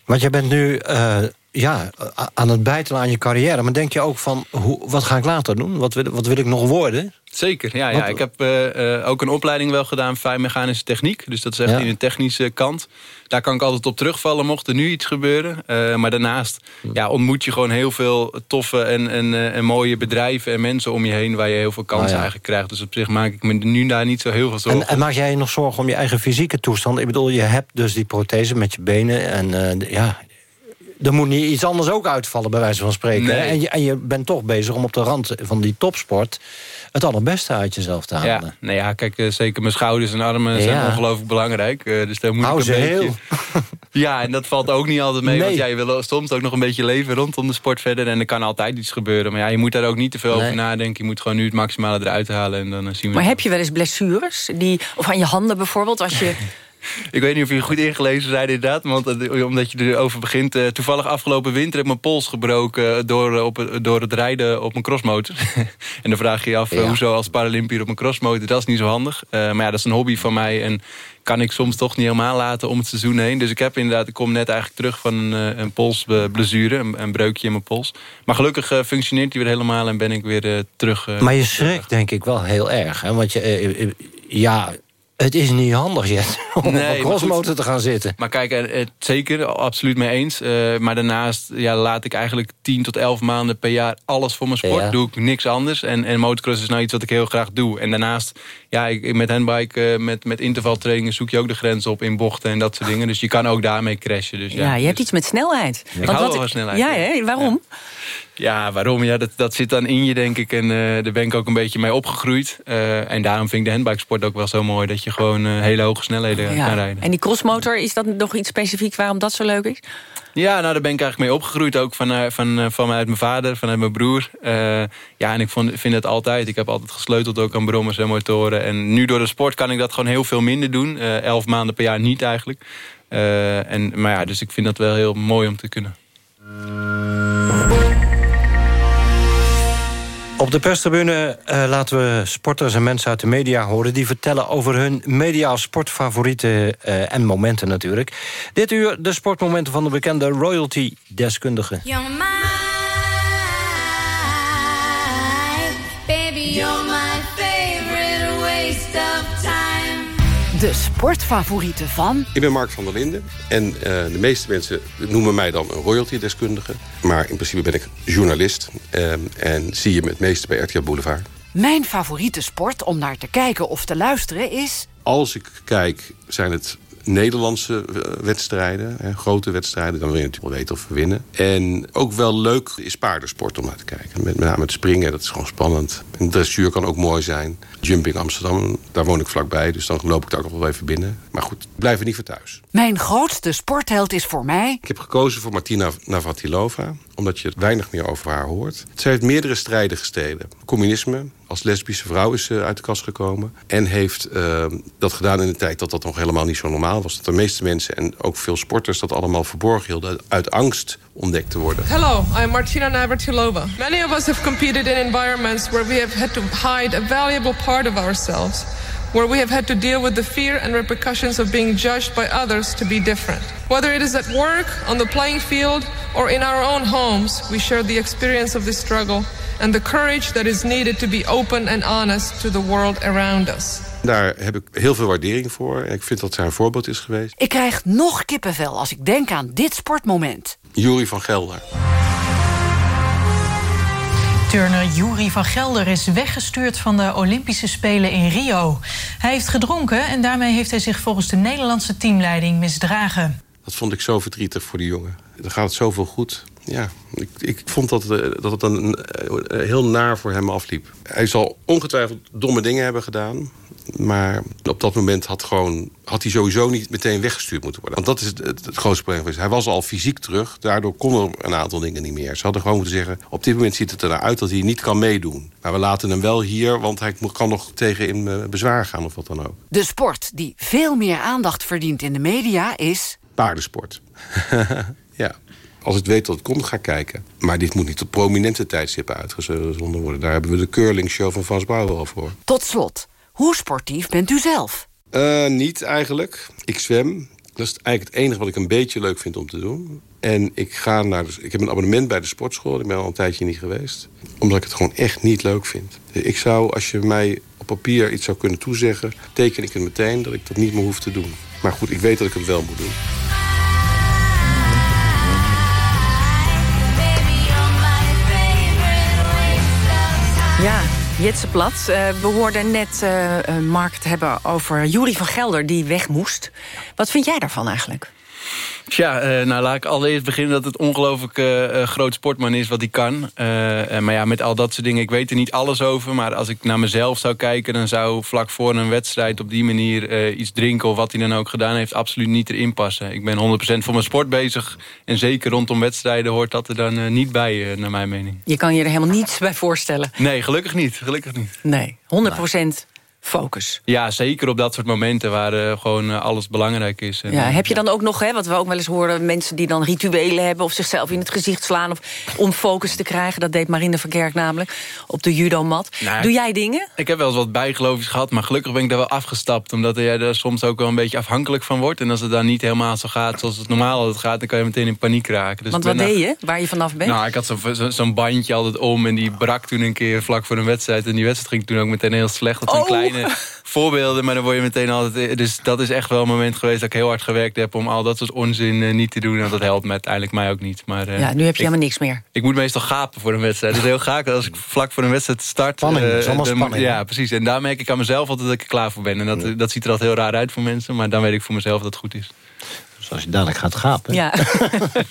Want jij bent nu eh, ja, aan het bijtelen aan je carrière. Maar denk je ook van, hoe, wat ga ik later doen? Wat wil, wat wil ik nog worden? Zeker, ja. ja. Ik heb eh, eh, ook een opleiding wel gedaan, fijnmechanische techniek. Dus dat is echt Ja. in de technische kant. Daar kan ik altijd op terugvallen, mocht er nu iets gebeuren. Eh, maar daarnaast ja, ontmoet je gewoon heel veel toffe en, en, en mooie bedrijven en mensen om je heen... waar je heel veel kansen Nou ja. eigenlijk krijgt. Dus op zich maak ik me nu daar niet zo heel veel zorgen En, en maak jij je nog zorgen om je eigen fysieke toestand? Ik bedoel, je hebt dus die prothese met je benen. En ja, er moet niet iets anders ook uitvallen, bij wijze van spreken. Nee. En, je, en je bent toch bezig om op de rand van die topsport... het allerbeste uit jezelf te halen. Ja, nou ja, kijk, eh, zeker mijn schouders en armen zijn ongelooflijk belangrijk. eh, dus daar moet Hou ik een ze beetje... heel. *laughs* Ja, en dat valt ook niet altijd mee. Want ja, je wil soms ook nog een beetje leven rondom de sport verder. En er kan altijd iets gebeuren. Maar ja, je moet daar ook niet te veel Nee. over nadenken. Je moet gewoon nu het maximale eruit halen. En dan eh, zien we Maar heb je wel eens blessures? Die, of aan je handen bijvoorbeeld? Als je... *laughs* Ik weet niet of jullie goed ingelezen zijn inderdaad. Want eh, omdat je erover begint. eh, toevallig afgelopen winter heb ik mijn pols gebroken... door, eh, op, het- door het rijden op een crossmotor. *laughs* en dan vraag je je af, Ja. hoezo als Paralympier op een crossmotor? Dat is niet zo handig. Maar ja, dat is een hobby van mij. En kan ik soms toch niet helemaal laten om het seizoen heen. Dus ik heb inderdaad, ik kom net eigenlijk terug van een, een polsblessure. Een, een breukje in mijn pols. Maar gelukkig functioneert die weer helemaal en ben ik weer terug. Maar je schrikt denk ik wel heel erg. Hè? Want je, ja, het is niet handig, Jet, *laughs* om op een crossmotor goed. te gaan zitten. Maar kijk, eh, eh, zeker, absoluut mee eens. Eh, maar daarnaast ja, laat ik eigenlijk 10 tot 11 maanden per jaar alles voor mijn sport. Ja. Doe ik niks anders. En, en motocross is nou iets wat ik heel graag doe. En daarnaast, ja, ik, met handbike, eh, met, met intervaltrainingen zoek je ook de grens op in bochten en dat soort dingen. Dus je kan ook daarmee crashen. Dus ja, Ja, je hebt iets met snelheid. Ik hou wel van snelheid, Ja, ja. hè? waarom? Ja, waarom? Ja, dat, dat zit dan in je, denk ik. En eh, daar ben ik ook een beetje mee opgegroeid. Eh, en daarom vind ik de handbikesport ook wel zo mooi. Dat je gewoon eh, hele hoge snelheden kan Ja. rijden. En die crossmotor, is dat nog iets specifiek waarom dat zo leuk is? Ja, nou daar ben ik eigenlijk mee opgegroeid. Ook van, van, vanuit mijn vader, vanuit mijn broer. Ja, en ik vond, vind het altijd. Ik heb altijd gesleuteld ook aan brommers en motoren. En nu door de sport kan ik dat gewoon heel veel minder doen. Elf maanden per jaar niet eigenlijk. En, maar ja, dus ik vind dat wel heel mooi om te kunnen. Op de perstribune eh, laten we sporters en mensen uit de media horen... die vertellen over hun mediaal sportfavorieten eh, en momenten natuurlijk. Dit uur de sportmomenten van de bekende royalty-deskundige. De sportfavorieten van... Ik ben Mark van der Linden en eh, de meeste mensen noemen mij dan een royalty-deskundige. Maar in principe ben ik journalist eh, en zie je me het meeste bij RTL Boulevard. Mijn favoriete sport om naar te kijken of te luisteren is... Als ik kijk, zijn het Nederlandse eh, wedstrijden, hè, grote wedstrijden. Dan wil je natuurlijk wel weten of we winnen. En ook wel leuk is paardensport om naar te kijken. Met, met name het springen, dat is gewoon spannend. En dressuur kan ook mooi zijn. Jumping Amsterdam, daar woon ik vlakbij. Dus dan loop ik daar ook nog wel even binnen. Maar goed, blijf er niet voor thuis. Mijn grootste sportheld is voor mij... Ik heb gekozen voor Martina Navratilova, omdat je weinig meer over haar hoort. Zij heeft meerdere strijden gestreden. Communisme, als lesbische vrouw is ze uit de kast gekomen. En heeft eh, dat gedaan in een tijd dat dat nog helemaal niet zo normaal was. Dat de meeste mensen en ook veel sporters dat allemaal verborgen hielden... uit angst ontdekt te worden. Hello, I'm Martina Navratilova. Many of us have competed in environments where we have had to hide a valuable part of ourselves, where we have had to deal with the fear and repercussions of being judged by others to be different. Whether it is at work, on the playing field, or in our own homes, we share the experience of this struggle and the courage that is needed to be open and honest to the world around us. Daar heb ik heel veel waardering voor. En ik vind dat zij een voorbeeld is geweest. Ik krijg nog kippenvel als ik denk aan dit sportmoment. Jury van Gelder. Turner Juri van Gelder is weggestuurd van de Olympische Spelen in Rio. Hij heeft gedronken en daarmee heeft hij zich volgens de Nederlandse teamleiding misdragen. Dat vond ik zo verdrietig voor die jongen. Dan gaat het zoveel goed. Ja, ik, ik vond dat, eh, dat het dan eh, heel naar voor hem afliep. Hij zal ongetwijfeld domme dingen hebben gedaan. Maar op dat moment had, gewoon, had hij sowieso niet meteen weggestuurd moeten worden. Want dat is het, het, het grootste probleem geweest. Hij was al fysiek terug. Daardoor konden er een aantal dingen niet meer. Ze hadden gewoon moeten zeggen... op dit moment ziet het ernaar uit dat hij niet kan meedoen. Maar we laten hem wel hier, want hij kan nog tegen in eh, bezwaar gaan of wat dan ook. De sport die veel meer aandacht verdient in de media is... Paardensport. *laughs* ja. Als ik weet dat het komt, ga ik kijken. Maar dit moet niet op prominente tijdstippen uitgezonden worden. Daar hebben we de curlingshow van Frans Bauer al voor. Tot slot, hoe sportief bent u zelf? Uh, niet eigenlijk. Ik zwem. Dat is eigenlijk het enige wat ik een beetje leuk vind om te doen. En ik, ga naar de, ik heb een abonnement bij de sportschool. Ik ben al een tijdje niet geweest. Omdat ik het gewoon echt niet leuk vind. Ik zou, als je mij op papier iets zou kunnen toezeggen... teken ik het meteen dat ik dat niet meer hoef te doen. Maar goed, ik weet dat ik het wel moet doen. Ja, Jetse Plat. Uh, we hoorden net uh, Mark het hebben over Jury van Gelder die weg moest. Wat vind jij daarvan eigenlijk? Tja, uh, nou laat ik allereerst beginnen dat het ongelooflijk uh, groot sportman is wat hij kan. Uh, maar ja, met al dat soort dingen, ik weet er niet alles over. Maar als ik naar mezelf zou kijken, dan zou vlak voor een wedstrijd op die manier iets drinken of wat hij dan ook gedaan heeft, absoluut niet erin passen. Ik ben 100% voor mijn sport bezig. En zeker rondom wedstrijden hoort dat er dan niet bij, naar mijn mening. Je kan je er helemaal niets bij voorstellen. Nee, gelukkig niet. Gelukkig niet. Nee, 100% focus. Ja, zeker op dat soort momenten waar uh, gewoon uh, alles belangrijk is. En, ja, heb je dan ook nog, hè, wat we ook wel eens horen... mensen die dan rituelen hebben of zichzelf in het gezicht slaan... Of, om focus te krijgen, dat deed Marine Verkerk namelijk... op de judomat. Nou, Doe jij dingen? Ik heb wel eens wat bijgeloofs gehad, maar gelukkig ben ik daar wel afgestapt. Omdat jij er soms ook wel een beetje afhankelijk van wordt. En als het dan niet helemaal zo gaat zoals het normaal altijd gaat... dan kan je meteen in paniek raken. Dus Want wat deed je, waar je vanaf bent? Nou, ik had zo'n zo, bandje altijd om en die brak toen een keer vlak voor een wedstrijd. En die wedstrijd ging toen ook meteen heel slecht. Dat een. Kleine voorbeelden, maar dan word je meteen altijd... Dus dat is echt wel een moment geweest dat ik heel hard gewerkt heb... om al dat soort onzin uh, niet te doen. En dat helpt me uiteindelijk mij ook niet. Maar, uh, ja, nu heb je helemaal niks meer. Ik moet meestal gapen voor een wedstrijd. Het is heel gaaf als ik vlak voor een wedstrijd start... Spanning, uh, spanning. Ja, precies. En daar merk ik aan mezelf altijd dat ik er klaar voor ben. En dat, dat ziet er altijd heel raar uit voor mensen. Maar dan weet ik voor mezelf dat het goed is. Dus als je dadelijk gaat gapen. Ja.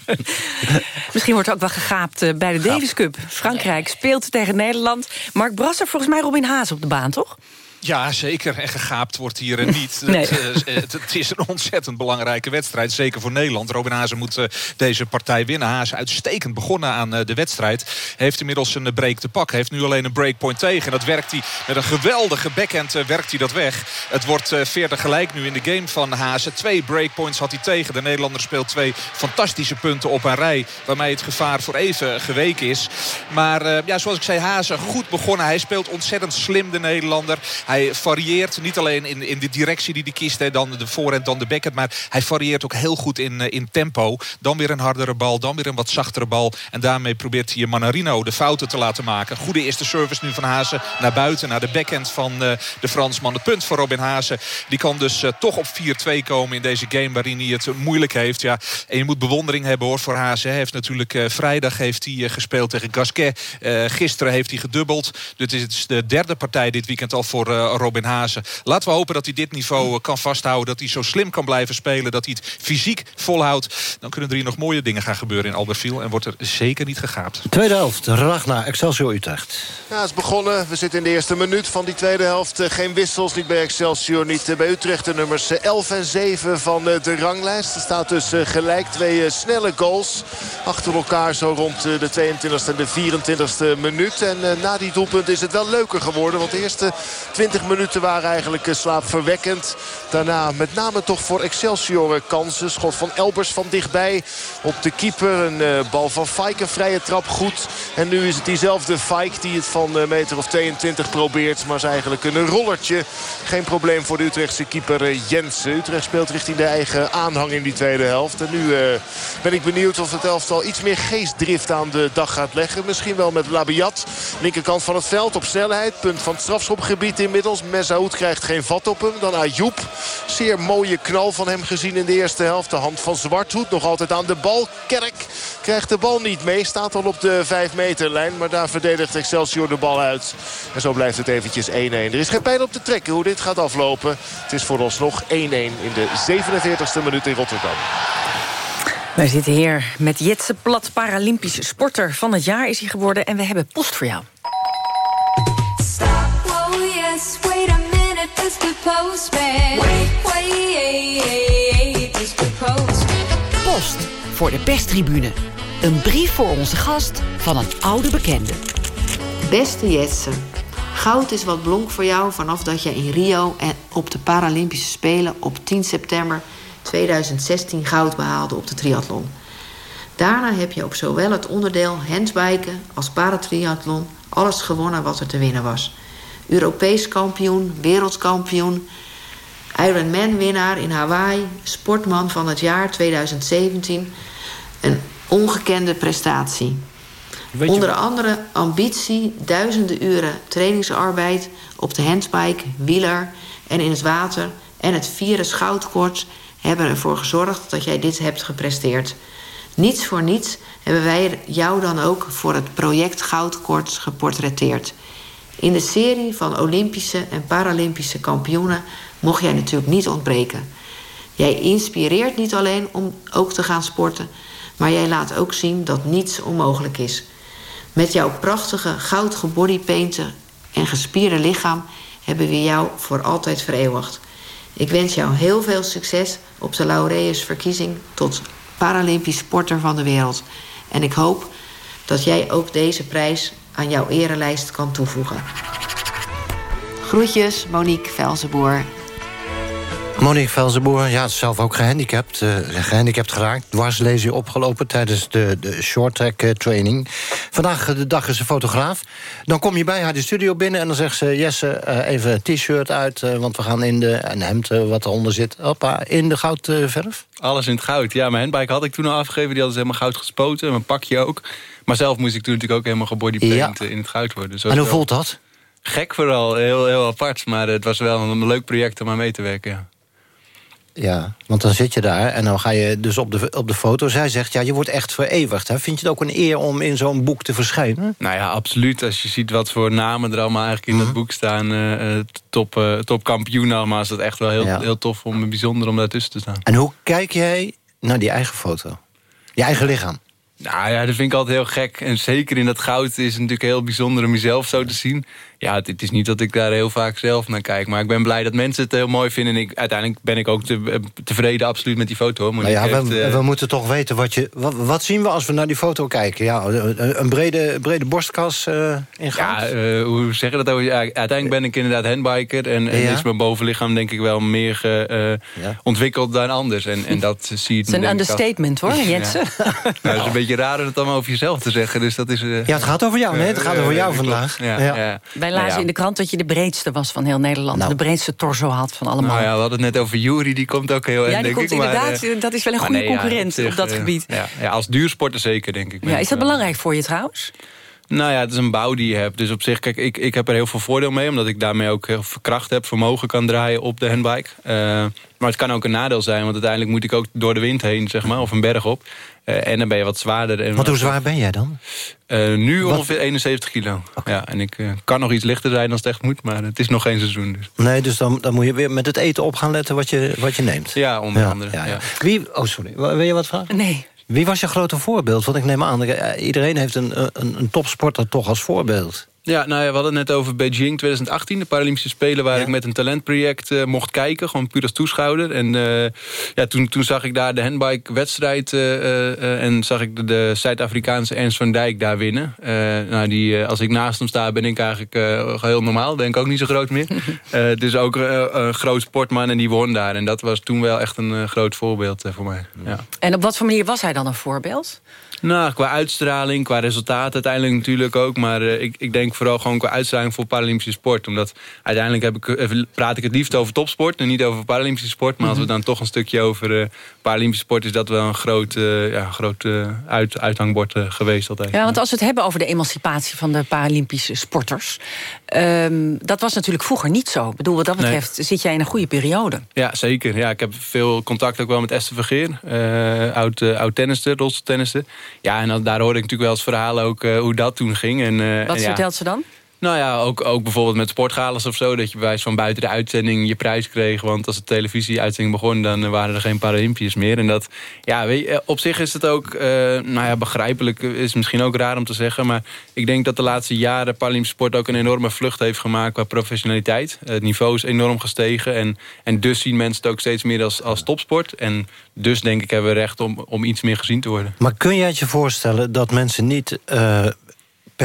*laughs* Misschien wordt er ook wel gegaapt bij de Davis Cup. Frankrijk speelt tegen Nederland. Mark Brasser, volgens mij Robin Haas op de baan, toch? Ja, zeker. En gegaapt wordt hier niet. *laughs* nee. het, eh, het, het, is een ontzettend belangrijke wedstrijd. Zeker voor Nederland. Robin Hazen moet uh, deze partij winnen. Hazen uitstekend begonnen aan de wedstrijd. Heeft inmiddels een break te pakken. Heeft nu alleen een breakpoint tegen. En dat werkt hij met een geweldige backhand werkt hij dat weg. Het wordt 40 gelijk nu in de game van Hazen. Twee breakpoints had hij tegen. De Nederlander speelt twee fantastische punten op een rij. Waarmee het gevaar voor even geweken is. Maar ja, zoals ik zei, Hazen goed begonnen. Hij speelt ontzettend slim, de Nederlander. Hij varieert niet alleen in, in de directie die hij kiest. Hè, dan de voorhand, dan de backhand. Maar hij varieert ook heel goed in, eh, in tempo. Dan weer een hardere bal, dan weer een wat zachtere bal. En daarmee probeert hij Manarino de fouten te laten maken. Goede eerste service nu van Hazen naar buiten. Naar de backhand van uh, de Fransman. Het punt voor Robin Hazen. Die kan dus uh, toch op 4-2 komen in deze game waarin hij het moeilijk heeft. Ja, en je moet bewondering hebben hoor voor Hazen. Hij heeft natuurlijk vrijdag heeft hij, gespeeld tegen Gasquet. gisteren heeft hij gedubbeld. Dit is de derde partij dit weekend al voor Robin Hazen. Laten we hopen dat hij dit niveau eh, kan vasthouden. Dat hij zo slim kan blijven spelen. Dat hij het fysiek volhoudt. Dan kunnen er hier nog mooie dingen gaan gebeuren in Albertville. En wordt er zeker niet gegaapt. Tweede helft, Ragna, Excelsior Utrecht. Ja, het is begonnen. We zitten in de eerste minuut van die tweede helft. Eh, geen wissels, niet bij Excelsior, niet eh, bij Utrecht. De nummers 11 en 7 van de ranglijst. Er staat dus gelijk twee snelle goals. Achter elkaar zo rond de 22e en de 24e minuut. En na die doelpunt is het wel leuker geworden. Want de eerste 20 minuten waren eigenlijk eh, slaapverwekkend. Daarna met name toch voor Excelsior eh, kansen. Schot van Elbers van dichtbij op de keeper. Een uh, bal van Fike, een vrije trap goed. En nu is het diezelfde Fike die het van een meter of 22 probeert. Maar is eigenlijk een rollertje. Geen probleem voor de Utrechtse keeper Jensen. Utrecht speelt richting de eigen aanhang in die tweede helft. En nu uh, ben ik benieuwd of het elftal iets meer geestdrift aan de dag gaat leggen. Misschien wel met Labiat. Linkerkant van het veld op snelheid. Punt van het strafschopgebied inmiddels. Mesaoud krijgt geen vat op hem. Dan Ayoub. Zeer mooie knal van hem gezien in de eerste helft. De hand van Zwarthoed nog altijd aan de bal. Kerk krijgt de bal niet mee. Staat al op de 5 meterlijn. Maar daar verdedigt Excelsior de bal uit. En zo blijft het eventjes 1-1. Er is geen pijn op te trekken hoe dit gaat aflopen. Het is vooralsnog 1-1 in de 47e minuut in Rotterdam. Wij zitten hier met Jetse Plat, Paralympische sporter van het jaar is hij geworden. En we hebben post voor jou. Post voor de perstribune. Een brief voor onze gast van een oude bekende. Beste Jetsen, goud is wat blonk voor jou vanaf dat je in Rio en op de Paralympische Spelen op 10 september 2016 goud behaalde op de triathlon. Daarna heb je op zowel het onderdeel handbiken als paratriathlon alles gewonnen wat er te winnen was. Europees kampioen, wereldkampioen, Ironman-winnaar in Hawaii, sportman van het jaar 2017. Een ongekende prestatie. Onder andere ambitie, duizenden uren trainingsarbeid op de handbike, wieler en in het water en het vieren schoudkoorts hebben ervoor gezorgd dat jij dit hebt gepresteerd. Niets voor niets hebben wij jou dan ook voor het project Goudkoorts geportretteerd. In de serie van Olympische en Paralympische kampioenen mocht jij natuurlijk niet ontbreken. Jij inspireert niet alleen om ook te gaan sporten, maar jij laat ook zien dat niets onmogelijk is. Met jouw prachtige goud gebodypainten en gespierde lichaam hebben we jou voor altijd vereeuwigd. Ik wens jou heel veel succes op de Laureus-verkiezing tot Paralympisch sporter van de wereld. En ik hoop dat jij ook deze prijs aan jouw erelijst kan toevoegen. Groetjes, Monique Velzenboer. Monique Velzenboer, ja, zelf ook gehandicapt. Uh, gehandicapt geraakt. Dwarslesie opgelopen tijdens de, de short track uh, training. Vandaag de dag is ze fotograaf. Dan kom je bij haar de studio binnen en dan zegt ze... Jesse, uh, even een t-shirt uit, want we gaan in de... een hemd wat eronder zit. Hoppa, in de goudverf? Alles in het goud. Ja, mijn handbike had ik toen al afgegeven. Die hadden ze helemaal goud gespoten. Mijn pakje ook. Maar zelf moest ik toen natuurlijk ook helemaal gebodypaint ja. in het goud worden. en hoe voelt dat? Gek vooral, heel, heel apart. Maar het was wel een leuk project om aan mee te werken, ja. Ja, want dan zit je daar en dan ga je dus op de, op de foto. Zij zegt, ja, je wordt echt vereeuwigd. Hè? Vind je het ook een eer om in zo'n boek te verschijnen? Nou ja, absoluut. Als je ziet wat voor namen er allemaal eigenlijk in dat mhm. boek staan. Uh, top, uh, topkampioen allemaal. Is dat echt wel heel, heel tof om bijzonder om daartussen te staan. En hoe kijk jij naar die eigen foto? Je eigen lichaam? Nou ja, dat vind ik altijd heel gek. En zeker in dat goud is het natuurlijk heel bijzonder om jezelf zo te zien. Ja, het, is niet dat ik daar heel vaak zelf naar kijk. Maar ik ben blij dat mensen het heel mooi vinden. En ik, uiteindelijk ben ik ook te, eh, tevreden absoluut met die foto. Maar nou ja, we, eh, we, moeten toch weten wat je... Wat, zien we als we naar die foto kijken? Ja, een brede, brede borstkas uh, in? Ja, hoe zeg je dat? Ja, uiteindelijk ben ik inderdaad handbiker. En, en is mijn bovenlichaam denk ik wel meer ge, ontwikkeld dan anders. En, en dat *laughs* zie je... Het is een understatement hoor, Jetsen. *laughs* nou, het is een beetje raar om het allemaal over jezelf te zeggen. Dus dat is, ja, het gaat over jou. Nee, het gaat over jou vandaag. Ja, ja. Wij lazen in de krant dat je de breedste was van heel Nederland. Nou. De breedste torso had van allemaal. Nou ja, we hadden het net over Jury, die komt ook heel erg, Ja, die komt inderdaad, maar, dat is wel een goede nee, concurrent op dat gebied. Ja, ja, als duursporter zeker, denk ik. Ja, is dat belangrijk voor je trouwens? Nou ja, het is een bouw die je hebt. Dus op zich, kijk, ik, ik heb er heel veel voordeel mee... omdat ik daarmee ook heel veel kracht heb, vermogen kan draaien op de handbike. Uh, maar het kan ook een nadeel zijn, want uiteindelijk moet ik ook door de wind heen, zeg maar, of een berg op. Uh, en dan ben je wat zwaarder. En wat hoe zwaar ben jij dan? Uh, nu wat? ongeveer 71 kilo. Ja, en ik kan nog iets lichter zijn als het echt moet, maar het is nog geen seizoen. Dus. Nee, dus dan, dan moet je weer met het eten op gaan letten wat je, wat je neemt. Ja, onder andere. Ja, ja. Wie, oh, sorry. Wil je wat vragen? Nee. Wie was je grote voorbeeld? Want ik neem aan, eh, iedereen heeft een, een, een topsporter toch als voorbeeld. Ja, nou ja, we hadden het net over Beijing 2018, de Paralympische Spelen... waar ik met een talentproject uh, mocht kijken, gewoon puur als toeschouwer. En uh, ja, toen, toen zag ik daar de handbike-wedstrijd... Uh, en zag ik de, de Zuid-Afrikaanse Ernst van Dijk daar winnen. nou, die, als ik naast hem sta, ben ik eigenlijk heel normaal. Denk ook niet zo groot meer. *laughs* dus ook een groot sportman en die won daar. En dat was toen wel echt een groot voorbeeld voor mij. Ja. En op wat voor manier was hij dan een voorbeeld? Nou, qua uitstraling, qua resultaat uiteindelijk natuurlijk ook. Maar uh, ik, ik denk vooral gewoon qua uitstraling voor Paralympische sport. Omdat uiteindelijk heb ik, eh, praat ik het liefst over topsport en niet over Paralympische sport. Maar als we mhm. dan toch een stukje over uh, Paralympische sport... is dat wel een groot, uh, ja, groot uit, uithangbord geweest altijd. Ja, want als we het hebben over de emancipatie van de Paralympische sporters... Um, dat was natuurlijk vroeger niet zo. Ik bedoel, wat dat betreft zit jij in een goede periode. Ja, zeker. Ja, ik heb veel contact ook wel met Esther Vergeer. oud, oud tennister, rolstoeltennister. Ja, en daar hoorde ik natuurlijk wel eens verhalen ook uh, hoe dat toen ging. En, uh, Wat en, vertelt ze dan? Nou ja, ook, ook bijvoorbeeld met sportgales of zo. Dat je bij van buiten de uitzending je prijs kreeg. Want als de televisieuitzending begon, dan waren er geen Paralympiërs meer. En dat, ja, weet je, op zich is het ook, uh, nou ja, begrijpelijk. Is misschien ook raar om te zeggen. Maar ik denk dat de laatste jaren Paralympische sport ook een enorme vlucht heeft gemaakt qua professionaliteit. Het niveau is enorm gestegen. En, en dus zien mensen het ook steeds meer als, als topsport. En dus denk ik hebben we recht om, om iets meer gezien te worden. Maar kun jij het je voorstellen dat mensen niet... Uh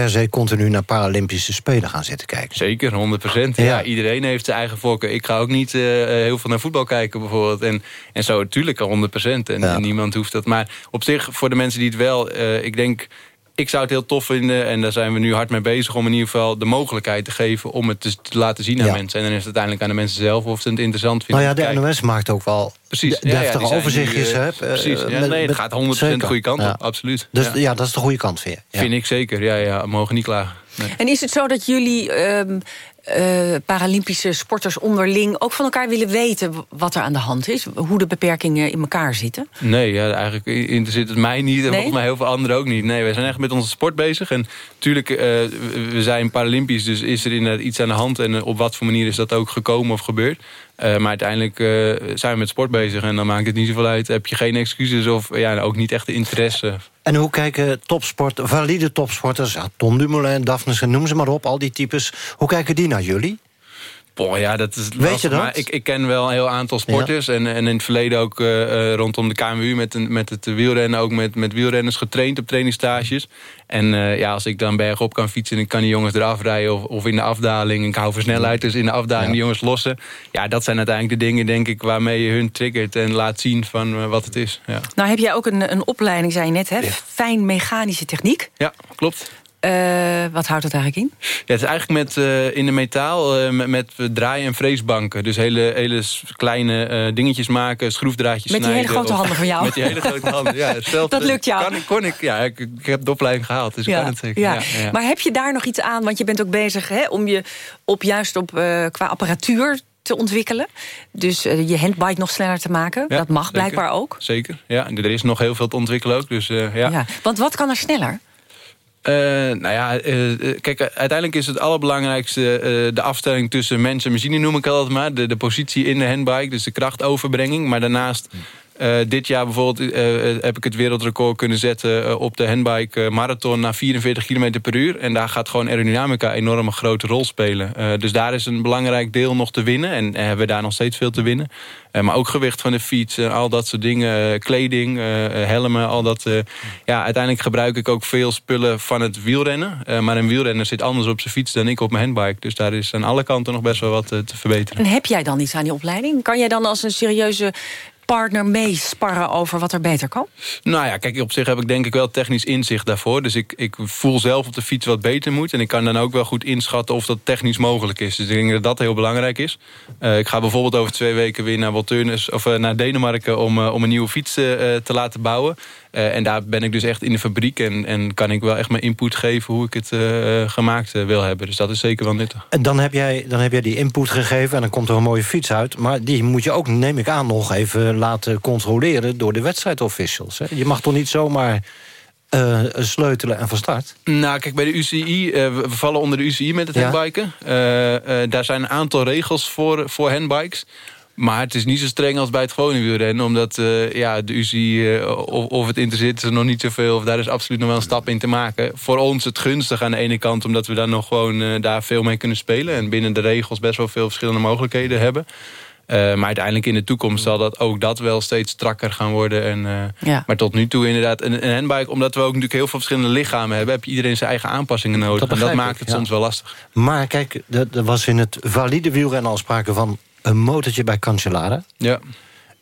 per se continu naar Paralympische Spelen gaan zitten kijken. Zeker, 100 procent. Ja. iedereen heeft zijn eigen voorkeur. Ik ga ook niet uh, heel veel naar voetbal kijken bijvoorbeeld. En, en zo, natuurlijk 100 procent. En, en, niemand hoeft dat. Maar op zich, voor de mensen die het wel... Uh, ik denk ik zou het heel tof vinden, en daar zijn we nu hard mee bezig... om in ieder geval de mogelijkheid te geven om het te, laten zien aan mensen. En dan is het uiteindelijk aan de mensen zelf of ze het interessant vinden. Nou ja, de NOS maakt ook wel Precies. deftige ja, overzichtjes. Uh, precies, ja, nee, het gaat 100% de goede kant op, absoluut. Dus ja. dat is de goede kant, vind je? Vind ik zeker, ja, ja, we mogen niet klagen. Nee. En is het zo dat jullie um, uh, Paralympische sporters onderling ook van elkaar willen weten wat er aan de hand is? Hoe de beperkingen in elkaar zitten? Nee, ja, eigenlijk interesseert het mij niet en volgens mij heel veel anderen ook niet. Nee, wij zijn echt met onze sport bezig. En natuurlijk, uh, we zijn Paralympisch, dus is er inderdaad iets aan de hand. En op wat voor manier is dat ook gekomen of gebeurd? Uh, maar uiteindelijk uh, zijn we met sport bezig en dan maakt het niet zoveel uit. Heb je geen excuses of ja, ook niet echt de interesse. En hoe kijken topsport, valide topsporters... Ja, Tom Dumoulin, Daphne, noem ze maar op, al die types... hoe kijken die naar jullie? Boah, ja, dat is Weet je dat? Maar ik, ik ken wel een heel aantal sporters. En, en in het verleden ook uh, rondom de KMU met, een, met het wielrennen... ook met, met wielrenners getraind op trainingstages. En uh, ja, als ik dan bergop kan fietsen... en ik kan die jongens eraf rijden of, of in de afdaling... ik hou versnelheid, dus in de afdaling ja. die jongens lossen. Ja, dat zijn uiteindelijk de dingen, denk ik... waarmee je hun triggert en laat zien van uh, wat het is. Ja. Nou heb jij ook een, een opleiding, zei je net, hè? Fijn mechanische techniek. Ja, klopt. Uh, wat houdt het eigenlijk in? Ja, het is eigenlijk met, uh, in de metaal uh, met, met draai- en freesbanken. Dus hele, hele kleine dingetjes maken, schroefdraadjes met snijden. Met die hele grote handen van jou? *laughs* Met die hele grote handen, ja. Zelf, dat lukt jou? Kan, kon ik, ja, ik, ik, heb de opleiding gehaald, dus ja, ik kan het zeker. Ja. Maar heb je daar nog iets aan? Want je bent ook bezig hè, om je op, juist op, qua apparatuur te ontwikkelen. Dus je handbike nog sneller te maken. Dat mag zeker. blijkbaar ook. Zeker, ja. En er is nog heel veel te ontwikkelen ook. Dus, ja. ja. Want wat kan er sneller? Uh, nou ja, uh, kijk, uiteindelijk is het allerbelangrijkste de afstelling tussen mens en machine, noem ik altijd maar. De, de positie in de handbike, dus de krachtoverbrenging. Maar daarnaast, dit jaar bijvoorbeeld, heb ik het wereldrecord kunnen zetten op de handbike marathon naar 44 km per uur. En daar gaat gewoon aerodynamica een enorme grote rol spelen. dus daar is een belangrijk deel nog te winnen. En hebben we daar nog steeds veel te winnen. maar ook gewicht van de fiets, al dat soort dingen. kleding, helmen, al dat. ja, uiteindelijk gebruik ik ook veel spullen van het wielrennen. maar een wielrenner zit anders op zijn fiets dan ik op mijn handbike. Dus daar is aan alle kanten nog best wel wat te verbeteren. En heb jij dan iets aan die opleiding? Kan jij dan als een serieuze partner meesparren over wat er beter kan? Nou ja, kijk, op zich heb ik denk ik wel technisch inzicht daarvoor. Dus ik, ik voel zelf op de fiets wat beter moet. En ik kan dan ook wel goed inschatten of dat technisch mogelijk is. Dus ik denk dat dat heel belangrijk is. Uh, ik ga bijvoorbeeld over twee weken weer naar Walturnus, of uh, naar Denemarken om, uh, om een nieuwe fiets te laten bouwen. Uh, en daar ben ik dus echt in de fabriek en, en kan ik wel echt mijn input geven hoe ik het uh, gemaakt uh, wil hebben. Dus dat is zeker wel nuttig. En dan heb, jij, dan heb jij die input gegeven en dan komt er een mooie fiets uit. Maar die moet je ook, neem ik aan, nog even laten controleren door de wedstrijdofficials. Hè? Je mag toch niet zomaar uh, sleutelen en van start? Nou, kijk, bij de UCI, uh, we vallen onder de UCI met het ja. handbiken. Uh, daar zijn een aantal regels voor, voor handbikes. Maar het is niet zo streng als bij het gewone wielrennen. Omdat uh, ja, de UCI, uh, of, of het interesseert is er nog niet zoveel. Of daar is absoluut nog wel een stap in te maken. Voor ons het gunstig aan de ene kant. Omdat we dan nog gewoon uh, daar veel mee kunnen spelen. En binnen de regels best wel veel verschillende mogelijkheden hebben. Uh, maar uiteindelijk in de toekomst zal dat ook dat wel steeds strakker gaan worden. En, uh, ja. Maar tot nu toe inderdaad een, een handbike... omdat we ook natuurlijk heel veel verschillende lichamen hebben... heb je iedereen zijn eigen aanpassingen nodig. Dat en dat maakt het ja. soms wel lastig. Maar kijk, er was in het valide wielrennen al sprake van... een motortje bij Cancellara. Ja.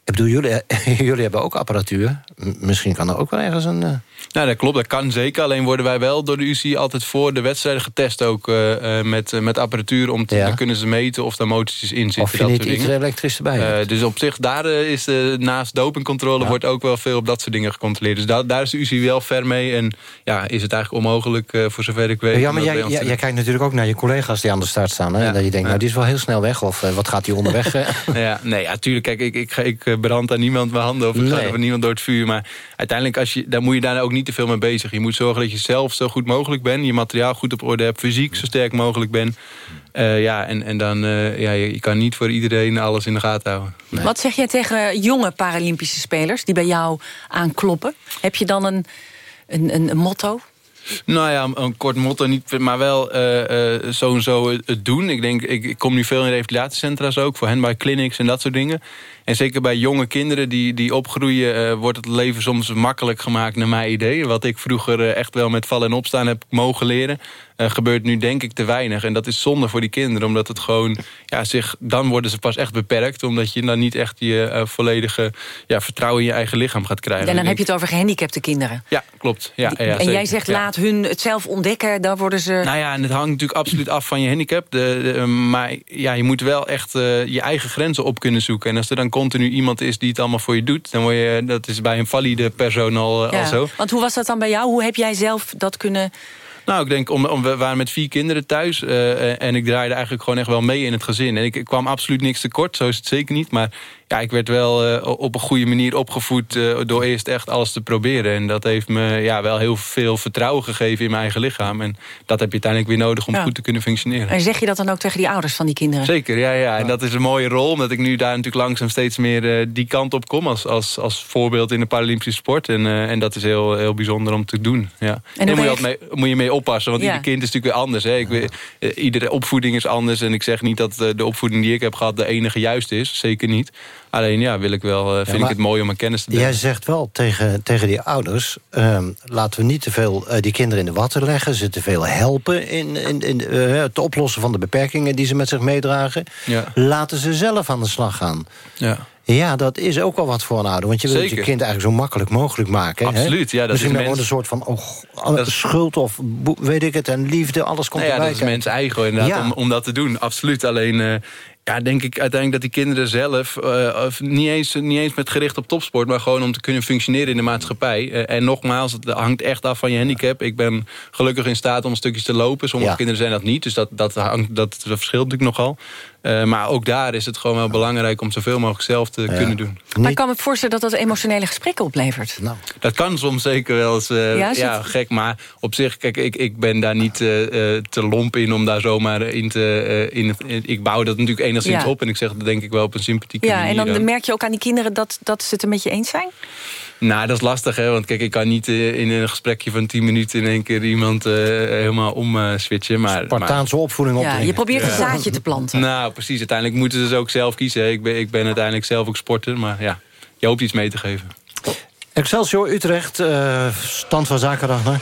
Ik bedoel, jullie, *laughs* jullie hebben ook apparatuur. M misschien kan er ook wel ergens een... Nou, dat klopt, dat kan zeker. Alleen worden wij wel door de UCI altijd voor de wedstrijden getest... ook uh, met, uh, met apparatuur, om te, ja. dan kunnen ze meten of er motortjes in zitten. Of je dat niet iets elektrisch erbij Dus op zich, daar is de, naast dopingcontrole... Ja. wordt ook wel veel op dat soort dingen gecontroleerd. Dus da daar is de UCI wel ver mee. En ja, is het eigenlijk onmogelijk, voor zover ik weet... Ja, maar jij, jij, jij, kijkt natuurlijk ook naar je collega's die aan de start staan. Hè? Ja. Dat je denkt, nou, die is wel heel snel weg. Of wat gaat die onderweg? *laughs* ja, nee, ja, tuurlijk. Kijk, ik, ik, ik, brand aan niemand mijn handen... of ik nee. ga niemand door het vuur. Maar uiteindelijk, als je, daar moet je daar ook niet te veel mee bezig. Je moet zorgen dat je zelf zo goed mogelijk bent. Je materiaal goed op orde hebt. Fysiek zo sterk mogelijk bent. Uh, ja, en, en dan, uh, ja, je, je, kan niet voor iedereen alles in de gaten houden. Nee. Wat zeg jij tegen jonge Paralympische spelers die bij jou aankloppen? Heb je dan een, een, een, een motto? Nou ja, een kort motto niet, maar wel uh, uh, zo en zo het doen. Ik denk, ik, ik kom nu veel in revalidatiecentra's ook, voor handbike clinics en dat soort dingen. En zeker bij jonge kinderen die, die opgroeien... Uh, wordt het leven soms makkelijk gemaakt naar mijn idee. Wat ik vroeger uh, echt wel met vallen en opstaan heb mogen leren... Uh, gebeurt nu denk ik te weinig. En dat is zonde voor die kinderen. Omdat het gewoon... Ja, zich, dan worden ze pas echt beperkt. Omdat je dan niet echt je volledige ja, vertrouwen in je eigen lichaam gaat krijgen. En dan heb je het over gehandicapte kinderen. Ja, klopt. Ja, ja, en zeker. jij zegt ja. laat hun het zelf ontdekken. Dan worden ze... Nou ja, en het hangt natuurlijk absoluut af van je handicap. De, de, maar ja, je moet wel echt je eigen grenzen op kunnen zoeken. En als er dan continu iemand is die het allemaal voor je doet... dan word je, dat is bij een valide persoon al, ja, al zo. Want hoe was dat dan bij jou? Hoe heb jij zelf dat kunnen Nou, ik denk, om, om, we waren met vier kinderen thuis. eh, en ik draaide eigenlijk gewoon echt wel mee in het gezin. En ik, ik kwam absoluut niks tekort, zo is het zeker niet. Maar ja, ik werd wel eh, op een goede manier opgevoed... eh, door eerst echt alles te proberen. En dat heeft me ja, wel heel veel vertrouwen gegeven in mijn eigen lichaam. En dat heb je uiteindelijk weer nodig om Ja. goed te kunnen functioneren. En zeg je dat dan ook tegen die ouders van die kinderen? Zeker, ja, ja. En dat is een mooie rol, omdat ik nu daar natuurlijk langzaam steeds meer eh, die kant op kom als, als, als voorbeeld in de Paralympische sport. En, en dat is heel, heel bijzonder om te doen. Ja. En moet je, mee, moet je mee oppassen, want Ja. ieder kind is natuurlijk weer anders. Hè. Ik, weet- iedere opvoeding is anders en ik zeg niet dat de opvoeding die ik heb gehad de enige juiste is. Zeker niet. Alleen ja, wil ik wel, eh, vind ik het mooi om mijn kennis te delen. Jij zegt wel tegen, tegen die ouders... ehm, laten we niet te veel eh, die kinderen in de watten leggen... ze te veel helpen in, in, in eh, het oplossen van de beperkingen... die ze met zich meedragen. Ja. Laten ze zelf aan de slag gaan. Ja. Ja, dat is ook wel wat voor een ouder. Want je wilt je kind eigenlijk zo makkelijk mogelijk maken. hè? Absoluut, ja, dat Misschien is mens- een soort van oh, schuld of weet ik het... en liefde, alles komt Nou ja, erbij dat is mens eigen inderdaad, Ja. om, om dat te doen. Absoluut. Alleen ja, denk ik uiteindelijk dat die kinderen zelf... eh, of niet, eens, niet eens met gericht op topsport... maar gewoon om te kunnen functioneren in de maatschappij. Eh, en nogmaals, het hangt echt af van je handicap. Ik ben gelukkig in staat om stukjes te lopen. Sommige Ja. kinderen zijn dat niet, dus dat, dat, hangt, dat verschilt natuurlijk nogal. Eh, maar ook daar is het gewoon wel belangrijk... om zoveel mogelijk zelf te kunnen doen. Maar ik kan me voorstellen dat dat emotionele gesprekken oplevert. Nou. Dat kan soms zeker wel eens eh, Ja, ja, het- gek. Maar op zich, kijk, ik, ik ben daar niet eh, eh, te lomp in om daar zomaar in te... eh, in, in- ik bouw dat natuurlijk enigszins Ja. op. En ik zeg dat denk ik wel op een sympathieke Ja, manier. en dan merk je ook aan die kinderen dat, dat ze het er met je eens zijn? Nou, dat is lastig, hè. Want kijk, ik kan niet eh, in een gesprekje van 10 minuten... in één keer iemand eh, helemaal omswitchen. maar, Spartaanse opvoeding Ja, opbrengen. je probeert een Ja. zaadje te planten. Nou, precies. Uiteindelijk moeten ze dus ook zelf kiezen. hè. Ik ben, ik ben uiteindelijk zelf ook sporter. Maar ja, je hoopt iets mee te geven. Excelsior Utrecht, eh, stand van zaken, Ragnar.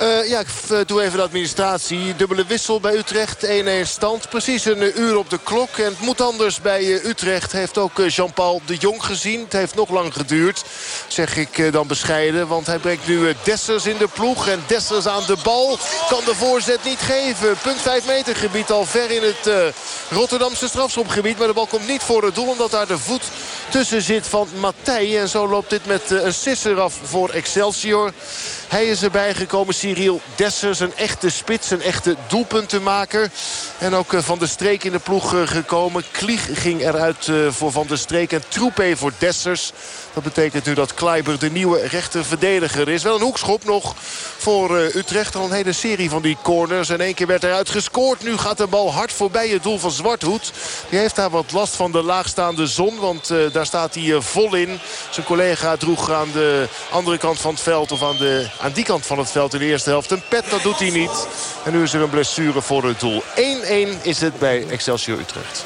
Eh, ja, ik eh, doe even de administratie. Dubbele wissel bij Utrecht. 1-1 stand. Precies een uur op de klok. En het moet anders bij eh, Utrecht. Heeft ook Jean-Paul de Jong gezien. Het heeft nog lang geduurd. Zeg ik dan bescheiden. Want hij brengt nu Dessers in de ploeg. En Dessers aan de bal. Kan de voorzet niet geven. Punt 5 meter gebied al ver in het Rotterdamse strafschopgebied. Maar de bal komt niet voor het doel. Omdat daar de voet tussen zit van Matthij. En zo loopt dit met een sisser af voor Excelsior. Hij is erbij gekomen, Cyril Dessers. Een echte spits, een echte doelpuntenmaker. En ook eh, Van der Streek in de ploeg eh, gekomen. Klieg ging eruit eh, voor Van der Streek. En Troepé voor Dessers. Dat betekent nu dat Kleiber de nieuwe rechterverdediger is. Wel een hoekschop nog voor Utrecht. Al een hele serie van die corners. En één keer werd eruit gescoord. Nu gaat de bal hard voorbij het doel van Zwarthoed. Die heeft daar wat last van de laagstaande zon. Want daar staat hij vol in. Zijn collega droeg aan de andere kant van het veld. Of aan, de, aan die kant van het veld in de eerste helft. Een pet, dat doet hij niet. En nu is er een blessure voor het doel. 1-1 is het bij Excelsior Utrecht.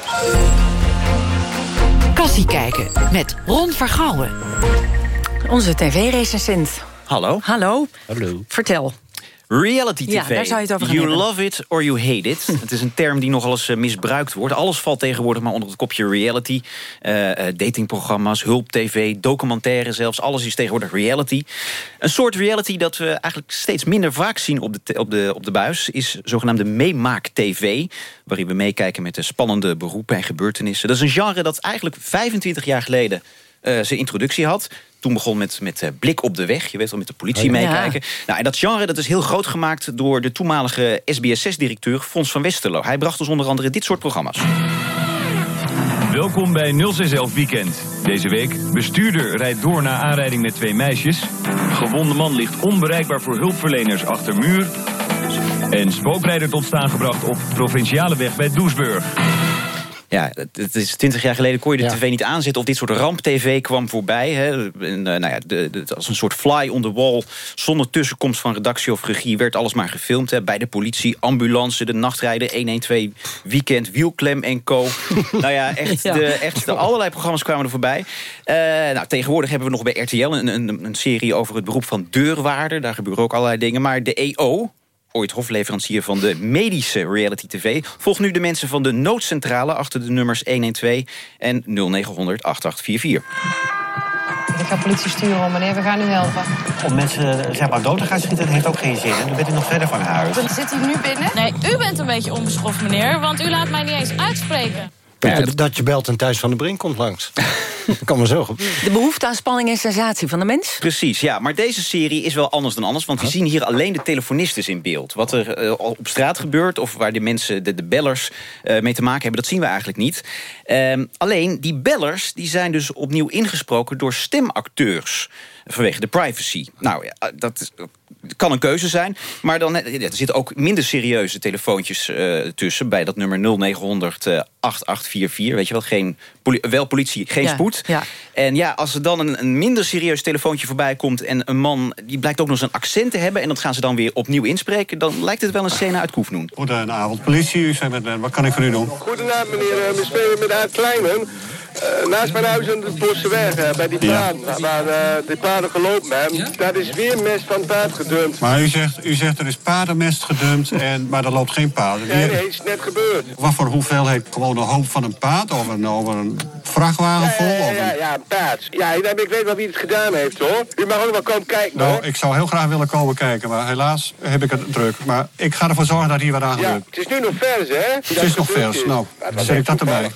Kassie kijken met Ron Vergouwen. Onze tv-recensent. Hallo. Hallo. Hallo. Vertel. Reality TV. Ja, daar zou je het over gaan You hebben. love it or you hate it. *laughs* het is een term die nogal eens eh, misbruikt wordt. Alles valt tegenwoordig maar onder het kopje reality. Eh, eh, datingprogramma's, hulp-tv, documentaire zelfs. Alles is tegenwoordig reality. Een soort reality dat we eigenlijk steeds minder vaak zien op de, op de, op de buis... is zogenaamde meemaak-tv. Waarin we meekijken met de spannende beroepen en gebeurtenissen. Dat is een genre dat eigenlijk 25 jaar geleden zijn introductie had. Toen begon met, met eh, Blik op de weg. Je weet wel, met de politie Oh ja. meekijken. Nou, en dat genre dat is heel groot gemaakt door de toenmalige SBS6-directeur Fons van Westerlo. Hij bracht ons onder andere dit soort programma's. Welkom bij 0611 Weekend. Deze week, bestuurder rijdt door na aanrijding met twee meisjes. Gewonde man ligt onbereikbaar voor hulpverleners achter muur. En spookrijder tot staan gebracht op provinciale weg bij Doesburg. Ja, het- is 20 jaar geleden kon je de tv niet aanzetten... of dit soort ramp-tv kwam voorbij. Hè. En, eh, nou ja, de, de- als een soort fly on the wall... zonder tussenkomst van redactie of regie... werd alles maar gefilmd. Hè. Bij de politie, ambulance, de nachtrijder... 112, weekend, wielklem en co. *laughs* nou ja, echt, Ja. De, echt de, allerlei programma's kwamen er voorbij. Eh, nou, tegenwoordig hebben we nog bij RTL een, een, een serie... over het beroep van deurwaarder. Daar gebeuren ook allerlei dingen. Maar de EO ooit hofleverancier van de medische reality tv... volgt nu de mensen van de noodcentrale achter de nummers 112 en 0900 8844. Ik ga politie sturen om meneer, we gaan u helpen. Om mensen zeg maar, dood te gaan schieten, dat heeft ook geen zin. En dan bent u nog verder van huis. Zit hij nu binnen? Nee, u bent een beetje onbeschoft, meneer, want u laat mij niet eens uitspreken. Dat, je, dat je belt en Thijs van de Brink komt langs. *laughs* kan maar zo gebeuren. De behoefte aan spanning en sensatie van de mens? Precies, ja. Maar deze serie is wel anders dan anders. Want we zien hier alleen de telefonistes in beeld. Wat er eh, op straat gebeurt of waar de mensen, de, de bellers... eh, mee te maken hebben, dat zien we eigenlijk niet. Ehm, alleen, die bellers die zijn dus opnieuw ingesproken door stemacteurs vanwege de privacy. Nou ja, dat is- kan een keuze zijn. Maar dan, eh, er zitten ook minder serieuze telefoontjes eh, tussen... bij dat nummer 0900 eh, 8844. Weet je wel, geen poli- wel politie, geen Ja, spoed. ja. En ja, als er dan een, een minder serieus telefoontje voorbij komt... en een man, die blijkt ook nog eens een accent te hebben... en dat gaan ze dan weer opnieuw inspreken... dan lijkt het wel een scène uit Koefnoen. Goedenavond, politie. U zei met, wat kan ik voor u doen? Goedenavond meneer, Eh, we spelen met Aard Kleinen. Eh, naast mijn huis aan de Bosseweg, eh, bij die Ja. paard, waar eh, die paarden gelopen hebben. Daar is weer mest van het paard gedumpt. Maar u zegt, u zegt er is paardenmest gedumpt, en, maar er loopt geen paard. Nee, nee, is net gebeurd. Wat voor hoeveelheid? Gewoon een hoop van een paard of een, of een vrachtwagen vol? Ja, Of ja, een... ja, een paard. Ja, ik ik weet wel wie het gedaan heeft hoor. U mag ook wel komen kijken hoor. Nou, ik zou heel graag willen komen kijken, maar helaas heb ik het druk. Maar ik ga ervoor zorgen dat hier wat aan Ja, gebeurt. het is nu nog vers hè? Het is nog vers. Nou, zet ik dat erbij.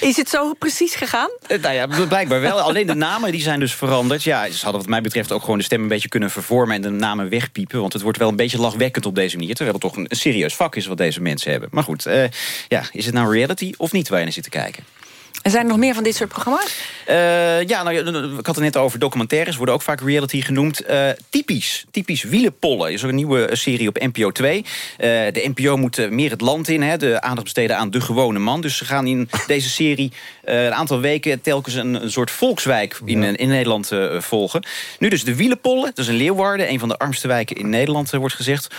Is het zo precies gegaan? Eh, Nou ja, blijkbaar wel. *laughs* Alleen de namen die zijn dus veranderd. Ja, ze hadden wat mij betreft ook gewoon de stem een beetje kunnen vervormen... en de namen wegpiepen. Want het wordt wel een beetje lachwekkend op deze manier... terwijl het toch een, serieus vak is wat deze mensen hebben. Maar goed, eh, ja, is het nou reality of niet waar je naar zit te kijken? En zijn er nog meer van dit soort programma's? Eh, ja, nou, ja, ik had het net over documentaires, worden ook vaak reality genoemd. Eh, typisch, typisch wielenpollen is ook een nieuwe eh, serie op NPO 2. Eh, de NPO moet meer het land in, hè, de aandacht besteden aan de gewone man. Dus ze gaan in *laughs* deze serie een aantal weken telkens een, een soort volkswijk in, in Nederland volgen. Nu dus de wielenpollen, dat is een Leeuwarden, een van de armste wijken in Nederland, wordt gezegd.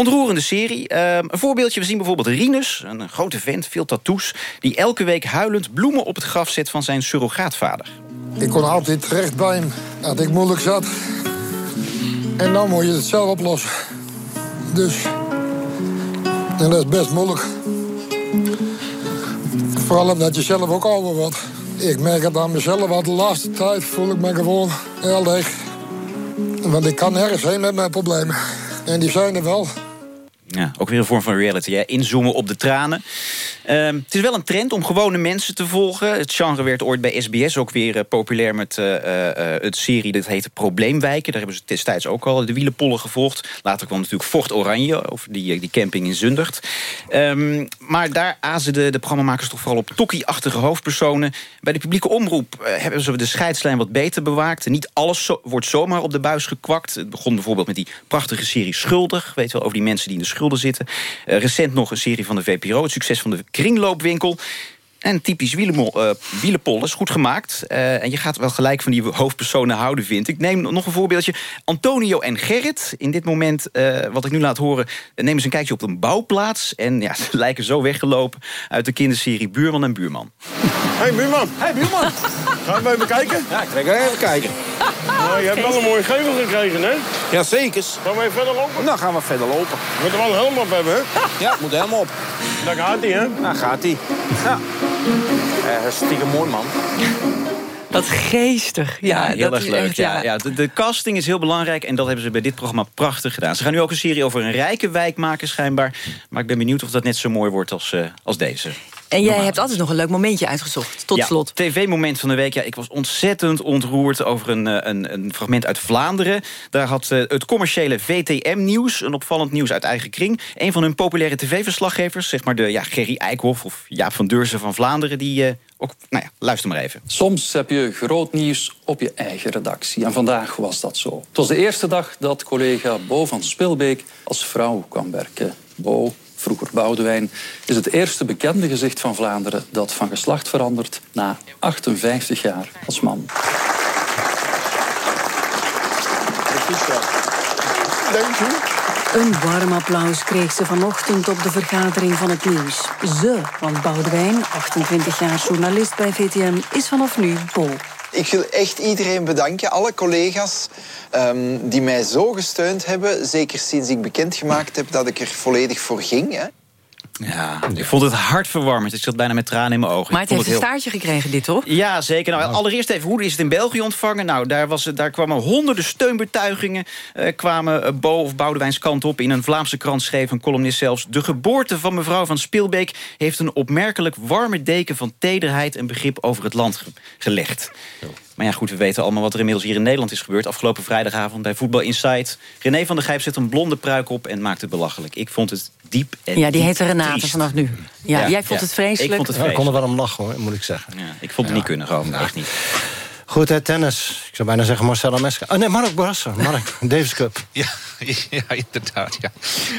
Ontroerende serie. Ehm, een voorbeeldje, we zien bijvoorbeeld Rinus, een grote vent, veel tattoos... die elke week huilend bloemen op het graf zet van zijn surrogaatvader. Ik kon altijd terecht bij hem dat ik moeilijk zat. En dan moet je het zelf oplossen. Dus. En dat is best moeilijk. Vooral omdat je zelf ook ouder wordt. Ik merk het aan mezelf, want de laatste tijd voel ik me gewoon heel leeg. Want ik kan nergens heen met mijn problemen. En die zijn er wel. Ja, ook weer een vorm van reality. Inzoomen op de tranen. Ehm, het is wel een trend om gewone mensen te volgen. Het genre werd ooit bij SBS ook weer eh, populair met eh, het serie dat heette Probleemwijken. Daar hebben ze destijds ook al de wielenpollen gevolgd. Later kwam natuurlijk Fort Oranje, over die, die camping in Zundert. Ehm, maar daar azen de, de programmamakers toch vooral op tokkie-achtige hoofdpersonen. Bij de publieke omroep hebben ze de scheidslijn wat beter bewaakt. Niet alles wordt zomaar op de buis gekwakt. Het begon bijvoorbeeld met die prachtige serie Schuldig. Weet wel, over die mensen die in de schulden zitten. Eh, recent nog een serie van de VPRO. Het succes van de kringloopwinkel. En typisch wielenmol- eh, wielenpollen is goed gemaakt. Eh, en je gaat wel gelijk van die hoofdpersonen houden, vind ik. Neem nog een voorbeeldje. Antonio en Gerrit. In dit moment, eh, wat ik nu laat horen... nemen ze een kijkje op een bouwplaats. En ja, *laughs* ze lijken zo weggelopen uit de kinderserie Buurman en Buurman. Hey buurman. Hey buurman. Gaan we even kijken? Ja, ik ga even kijken. Nou, je hebt wel een mooie gevel gekregen, hè? Ja, zeker. Gaan we even verder lopen? Nou, gaan we verder lopen. We moeten wel een helm op hebben, hè? Ja, moet helm op. Daar gaat hij, hè? Daar gaat hij. Ja. Uh, hartstikke mooi, man. Wat geestig. Ja, Ja, heel dat erg is leuk. echt, ja. Ja, de, de casting is heel belangrijk en dat hebben ze bij dit programma prachtig gedaan. Ze gaan nu ook een serie over een rijke wijk maken schijnbaar. Maar ik ben benieuwd of dat net zo mooi wordt als, eh, als deze. En jij hebt altijd nog een leuk momentje uitgezocht. Tot Ja, slot. TV-moment van de week. Ja, ik was ontzettend ontroerd over een, eh, een, een fragment uit Vlaanderen. Daar had eh, het commerciële VTM-nieuws, een opvallend nieuws uit eigen kring... een van hun populaire tv-verslaggevers, zeg maar de ja, Gerry Eikhoff... of Jaap van Deurzen van Vlaanderen, die... eh, ook, nou ja, luister maar even. Soms heb je groot nieuws op je eigen redactie. En vandaag was dat zo. Het was de eerste dag dat collega Bo van Spilbeek als vrouw kwam werken. Bo, vroeger Boudewijn, is het eerste bekende gezicht van Vlaanderen... dat van geslacht verandert na 58 jaar als man. Dank u. Een warm applaus kreeg ze vanochtend op de vergadering van het nieuws. Ze, want Boudewijn, 28 jaar journalist bij VTM, is vanaf nu Bo. Ik wil echt iedereen bedanken, alle collega's ehm, die mij zo gesteund hebben. Zeker sinds ik bekendgemaakt heb dat ik er volledig voor ging. Hè. Ja, ik vond het hartverwarmend. Ik zat bijna met tranen in mijn ogen. Maar het heeft een heel- staartje gekregen, dit toch? Ja, zeker. Nou, allereerst even, hoe is het in België ontvangen? Nou, daar, was het, daar kwamen honderden steunbetuigingen... eh, kwamen eh, Bo of Boudewijns kant op. In een Vlaamse krant schreef een columnist zelfs... de geboorte van mevrouw van Spilbeek... heeft een opmerkelijk warme deken van tederheid... en begrip over het land ge- gelegd. Maar ja, goed, we weten allemaal wat er inmiddels hier in Nederland is gebeurd. Afgelopen vrijdagavond bij Voetbal Insight. René van der Gijp zet een blonde pruik op en maakt het belachelijk. Ik vond het diep en Ja, die heette Renate triest. vanaf nu. Ja, Ja, jij vond ja. het vreselijk. Ik vond het Ja, ik kon er vreselijk. wel om lachen, hoor, moet ik zeggen. Ja, ik vond het niet kunnen, gewoon. Echt niet. Goed, hè, tennis. Ik zou bijna zeggen Marcella Meska. Oh nee, Mark Brasser. Mark, *laughs* Davis Cup. Ja, ja inderdaad. Ja.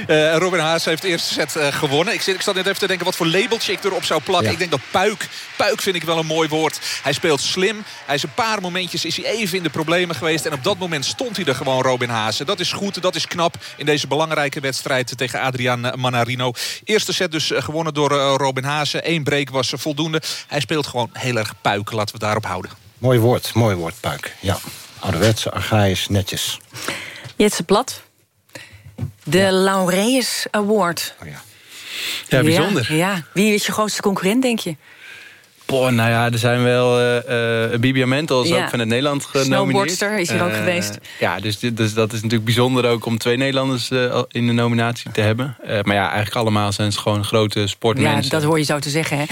Eh, Robin Haas heeft de eerste set eh, gewonnen. Ik zit, ik zat net even te denken wat voor labeltje ik erop zou plakken. Ja. Ik denk dat puik. Puik vind ik wel een mooi woord. Hij speelt slim. Hij is een paar momentjes is hij even in de problemen geweest. En op dat moment stond hij er gewoon, Robin Haas. Dat is goed, dat is knap in deze belangrijke wedstrijd tegen Adrian Manarino. Eerste set dus eh, gewonnen door Robin Haas. Eén break was voldoende. Hij speelt gewoon heel erg puik. Laten we daarop houden. Mooi woord, mooi woord, Puik. Ja, ouderwets, archaïs, netjes. Jetse Plat. De Laureus Award. Ja, bijzonder. Ja, ja. Wie is je grootste concurrent, denk je? Boah, nou ja, er zijn wel... eh eh Bibia Mentel is Ja. ook vanuit Nederland genomineerd. Snowboardster is hier ook Eh, geweest. Ja, dus, dus dat is natuurlijk bijzonder ook om twee Nederlanders eh, in de nominatie te hebben. Eh, maar ja, eigenlijk allemaal zijn ze gewoon grote Ja, sportmensen. dat hoor je zo te zeggen. Hè?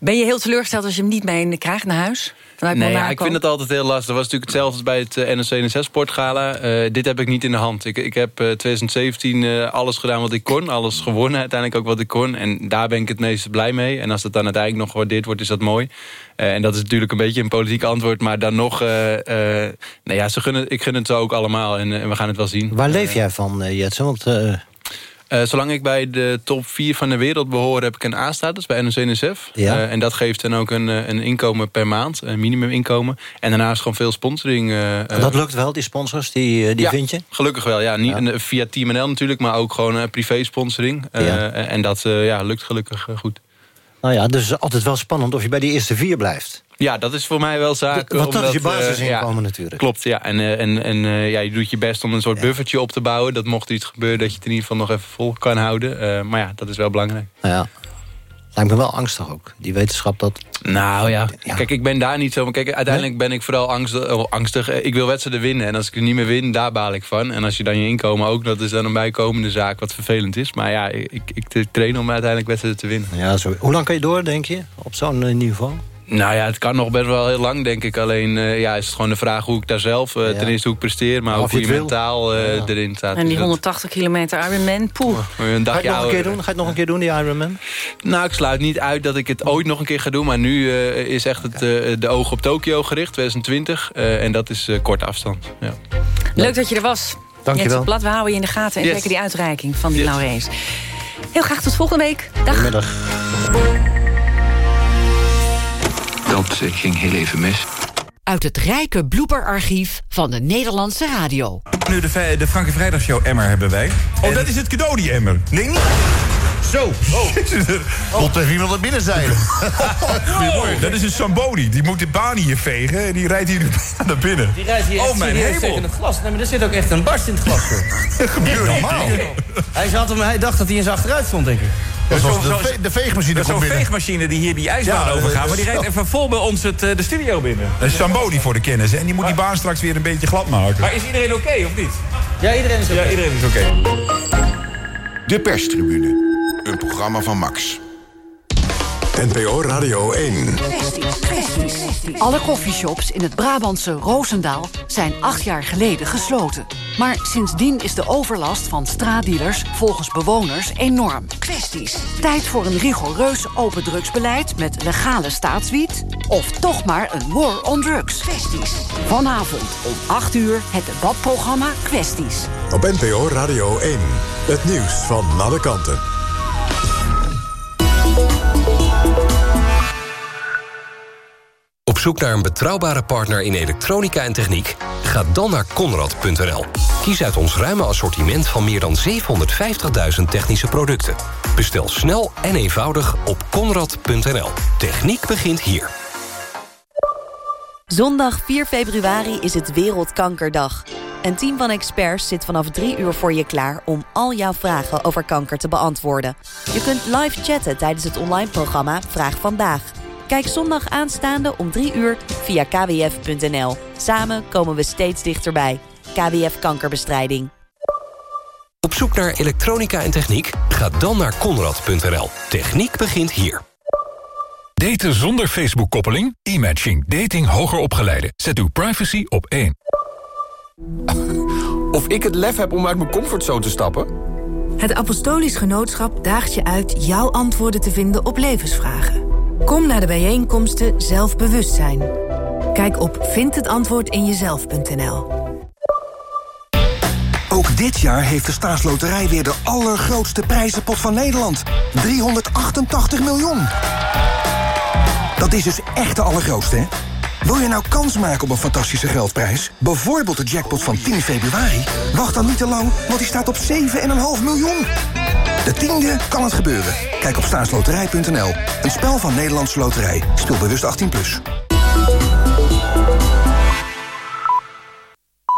Ben je heel teleurgesteld als je hem niet mee krijgt naar huis? Vanuit Nee, ja, ik vind het altijd heel lastig. Dat was natuurlijk hetzelfde als bij het eh, NOC-NSF Sportgala. Eh, dit heb ik niet in de hand. Ik, ik heb eh, 2017 eh, alles gedaan wat ik kon. Alles gewonnen, uiteindelijk ook wat ik kon. En daar ben ik het meest blij mee. En als dat dan uiteindelijk nog gewaardeerd wordt, is dat mooi. Eh, en dat is natuurlijk een beetje een politiek antwoord. Maar dan nog, eh, eh, nou ja, ze gunnen, ik gun het zo ook allemaal. En, en we gaan het wel zien. Waar leef jij van, eh, Jetsen? Want eh, zolang ik bij de top 4 van de wereld behoor, heb ik een A-status bij NOC-NSF. Ja. Eh, en dat geeft dan ook een, eh, een inkomen per maand, een minimuminkomen. En daarnaast gewoon veel sponsoring. dat lukt wel, die sponsors, die, die ja, vind je? Gelukkig wel, ja. Niet, Via Team NL natuurlijk, maar ook gewoon privé-sponsoring. Ja. En dat ja, lukt gelukkig goed. Nou ja, dus altijd wel spannend of je bij die eerste vier blijft. Ja, dat is voor mij wel zaak. Want dat is je eh, basisinkomen ja, natuurlijk. Klopt, ja. En, eh, en, en eh, ja, je doet je best om een soort buffertje op te bouwen. Dat mocht er iets gebeuren, dat je het in ieder geval nog even vol kan houden. Maar ja, dat is wel belangrijk. Nou ja, lijkt me wel angstig ook. Die wetenschap dat... Nou ja, kijk, ik ben daar niet zo... Maar kijk, uiteindelijk ben ik vooral angstig, oh, angstig. Ik wil wedstrijden winnen. En als ik er niet meer win, daar baal ik van. En als je dan je inkomen ook, dat is dan een bijkomende zaak... wat vervelend is. Maar ja, ik, ik train om uiteindelijk wedstrijden te winnen. Ja, zo. Hoe lang kan je door, denk je, op zo'n niveau? Nou ja, het kan nog best wel heel lang, denk ik. Alleen eh, ja, is het gewoon de vraag hoe ik daar zelf... eh, ten eerste hoe ik presteer, maar Of ook je hoe je mentaal eh, erin staat. En die Dus dat- 180 kilometer Ironman, poeh. een Ga je het nog een keer doen? Ga je het nog een keer doen, die Ironman? Nou, ik sluit niet uit dat ik het ooit nog een keer ga doen. Maar nu eh, is echt het, eh, de oog op Tokio gericht, 2020. eh, en dat is eh, korte afstand. Ja. Leuk dat je er was. Dankjewel. Jetse Plat, we houden je in de gaten. En Yes. zeker die uitreiking van die Laureus. Heel graag tot volgende week. Dag. Goedemiddag. Eh, ging heel even mis. Uit het rijke blooperarchief van de Nederlandse radio. Nu de, de Franke Vrijdagshow Emmer hebben wij. Oh, dat is het cadeau, die Emmer. Nee, niet. Zo. Oh. *laughs* Tot er iemand naar binnen zijn. *laughs* Goedemorgen. Dat is een Samboni. Die moet de baan hier vegen en die rijdt hier nu *laughs* naar binnen. Die rijdt hier oh, mijn hemel. tegen het glas. Nee, maar er zit ook echt een barst in het glas. Dat gebeurt normaal. Hij, zat hem, hij dacht dat hij eens achteruit stond, denk ik. Dat is de, ve- de veegmachine Dat is komt zo'n veegmachine die hier die ijsbaan Ja, overgaat. dat Maar die is rijdt zo. even vol bij ons het, eh, de studio binnen. Een Samboni voor de kennis. En die moet die baan straks weer een beetje glad maken. Maar is iedereen oké of niet? Ja, iedereen is oké. Ja, iedereen is oké. De perstribune. Een programma van Max. NPO Radio 1. Alle koffieshops in het Brabantse Roosendaal zijn acht jaar geleden gesloten. Maar sindsdien is de overlast van straatdealers volgens bewoners enorm. Kwesties. Tijd voor een rigoureus open drugsbeleid met legale staatswiet? Of toch maar een war on drugs? Kwesties. Vanavond om 8 uur het debatprogramma Kwesties. Op NPO Radio 1. Het nieuws van alle kanten. Zoek naar een betrouwbare partner in elektronica en techniek? Ga dan naar Conrad.nl. Kies uit ons ruime assortiment van meer dan 750.000 technische producten. Bestel snel en eenvoudig op Conrad.nl. Techniek begint hier. Zondag 4 februari is het Wereldkankerdag. Een team van experts zit vanaf drie uur voor je klaar... om al jouw vragen over kanker te beantwoorden. Je kunt live chatten tijdens het online programma Vraag Vandaag. Kijk zondag aanstaande om drie uur via kwf.nl. Samen komen we steeds dichterbij. KWF Kankerbestrijding. Op zoek naar elektronica en techniek? Ga dan naar konrad.nl. Techniek begint hier. Daten zonder Facebook-koppeling? E-matching. Dating hoger opgeleiden. Zet uw privacy op één. *laughs* Of ik het lef heb om uit mijn comfortzone te stappen? Het Apostolisch Genootschap daagt je uit jouw antwoorden te vinden op levensvragen. Kom naar de bijeenkomsten Zelfbewustzijn. Kijk op vindhetantwoordinjezelf.nl Ook dit jaar heeft de staatsloterij weer de allergrootste prijzenpot van Nederland. 388 miljoen. Dat is dus echt de allergrootste, hè? Wil je nou kans maken op een fantastische geldprijs? Bijvoorbeeld de jackpot van 10 februari? Wacht dan niet te lang, want die staat op 7,5 miljoen. De tiende kan het gebeuren. Kijk op staatsloterij.nl. Een spel van Nederlandse Loterij. Speel bewust 18+. Plus.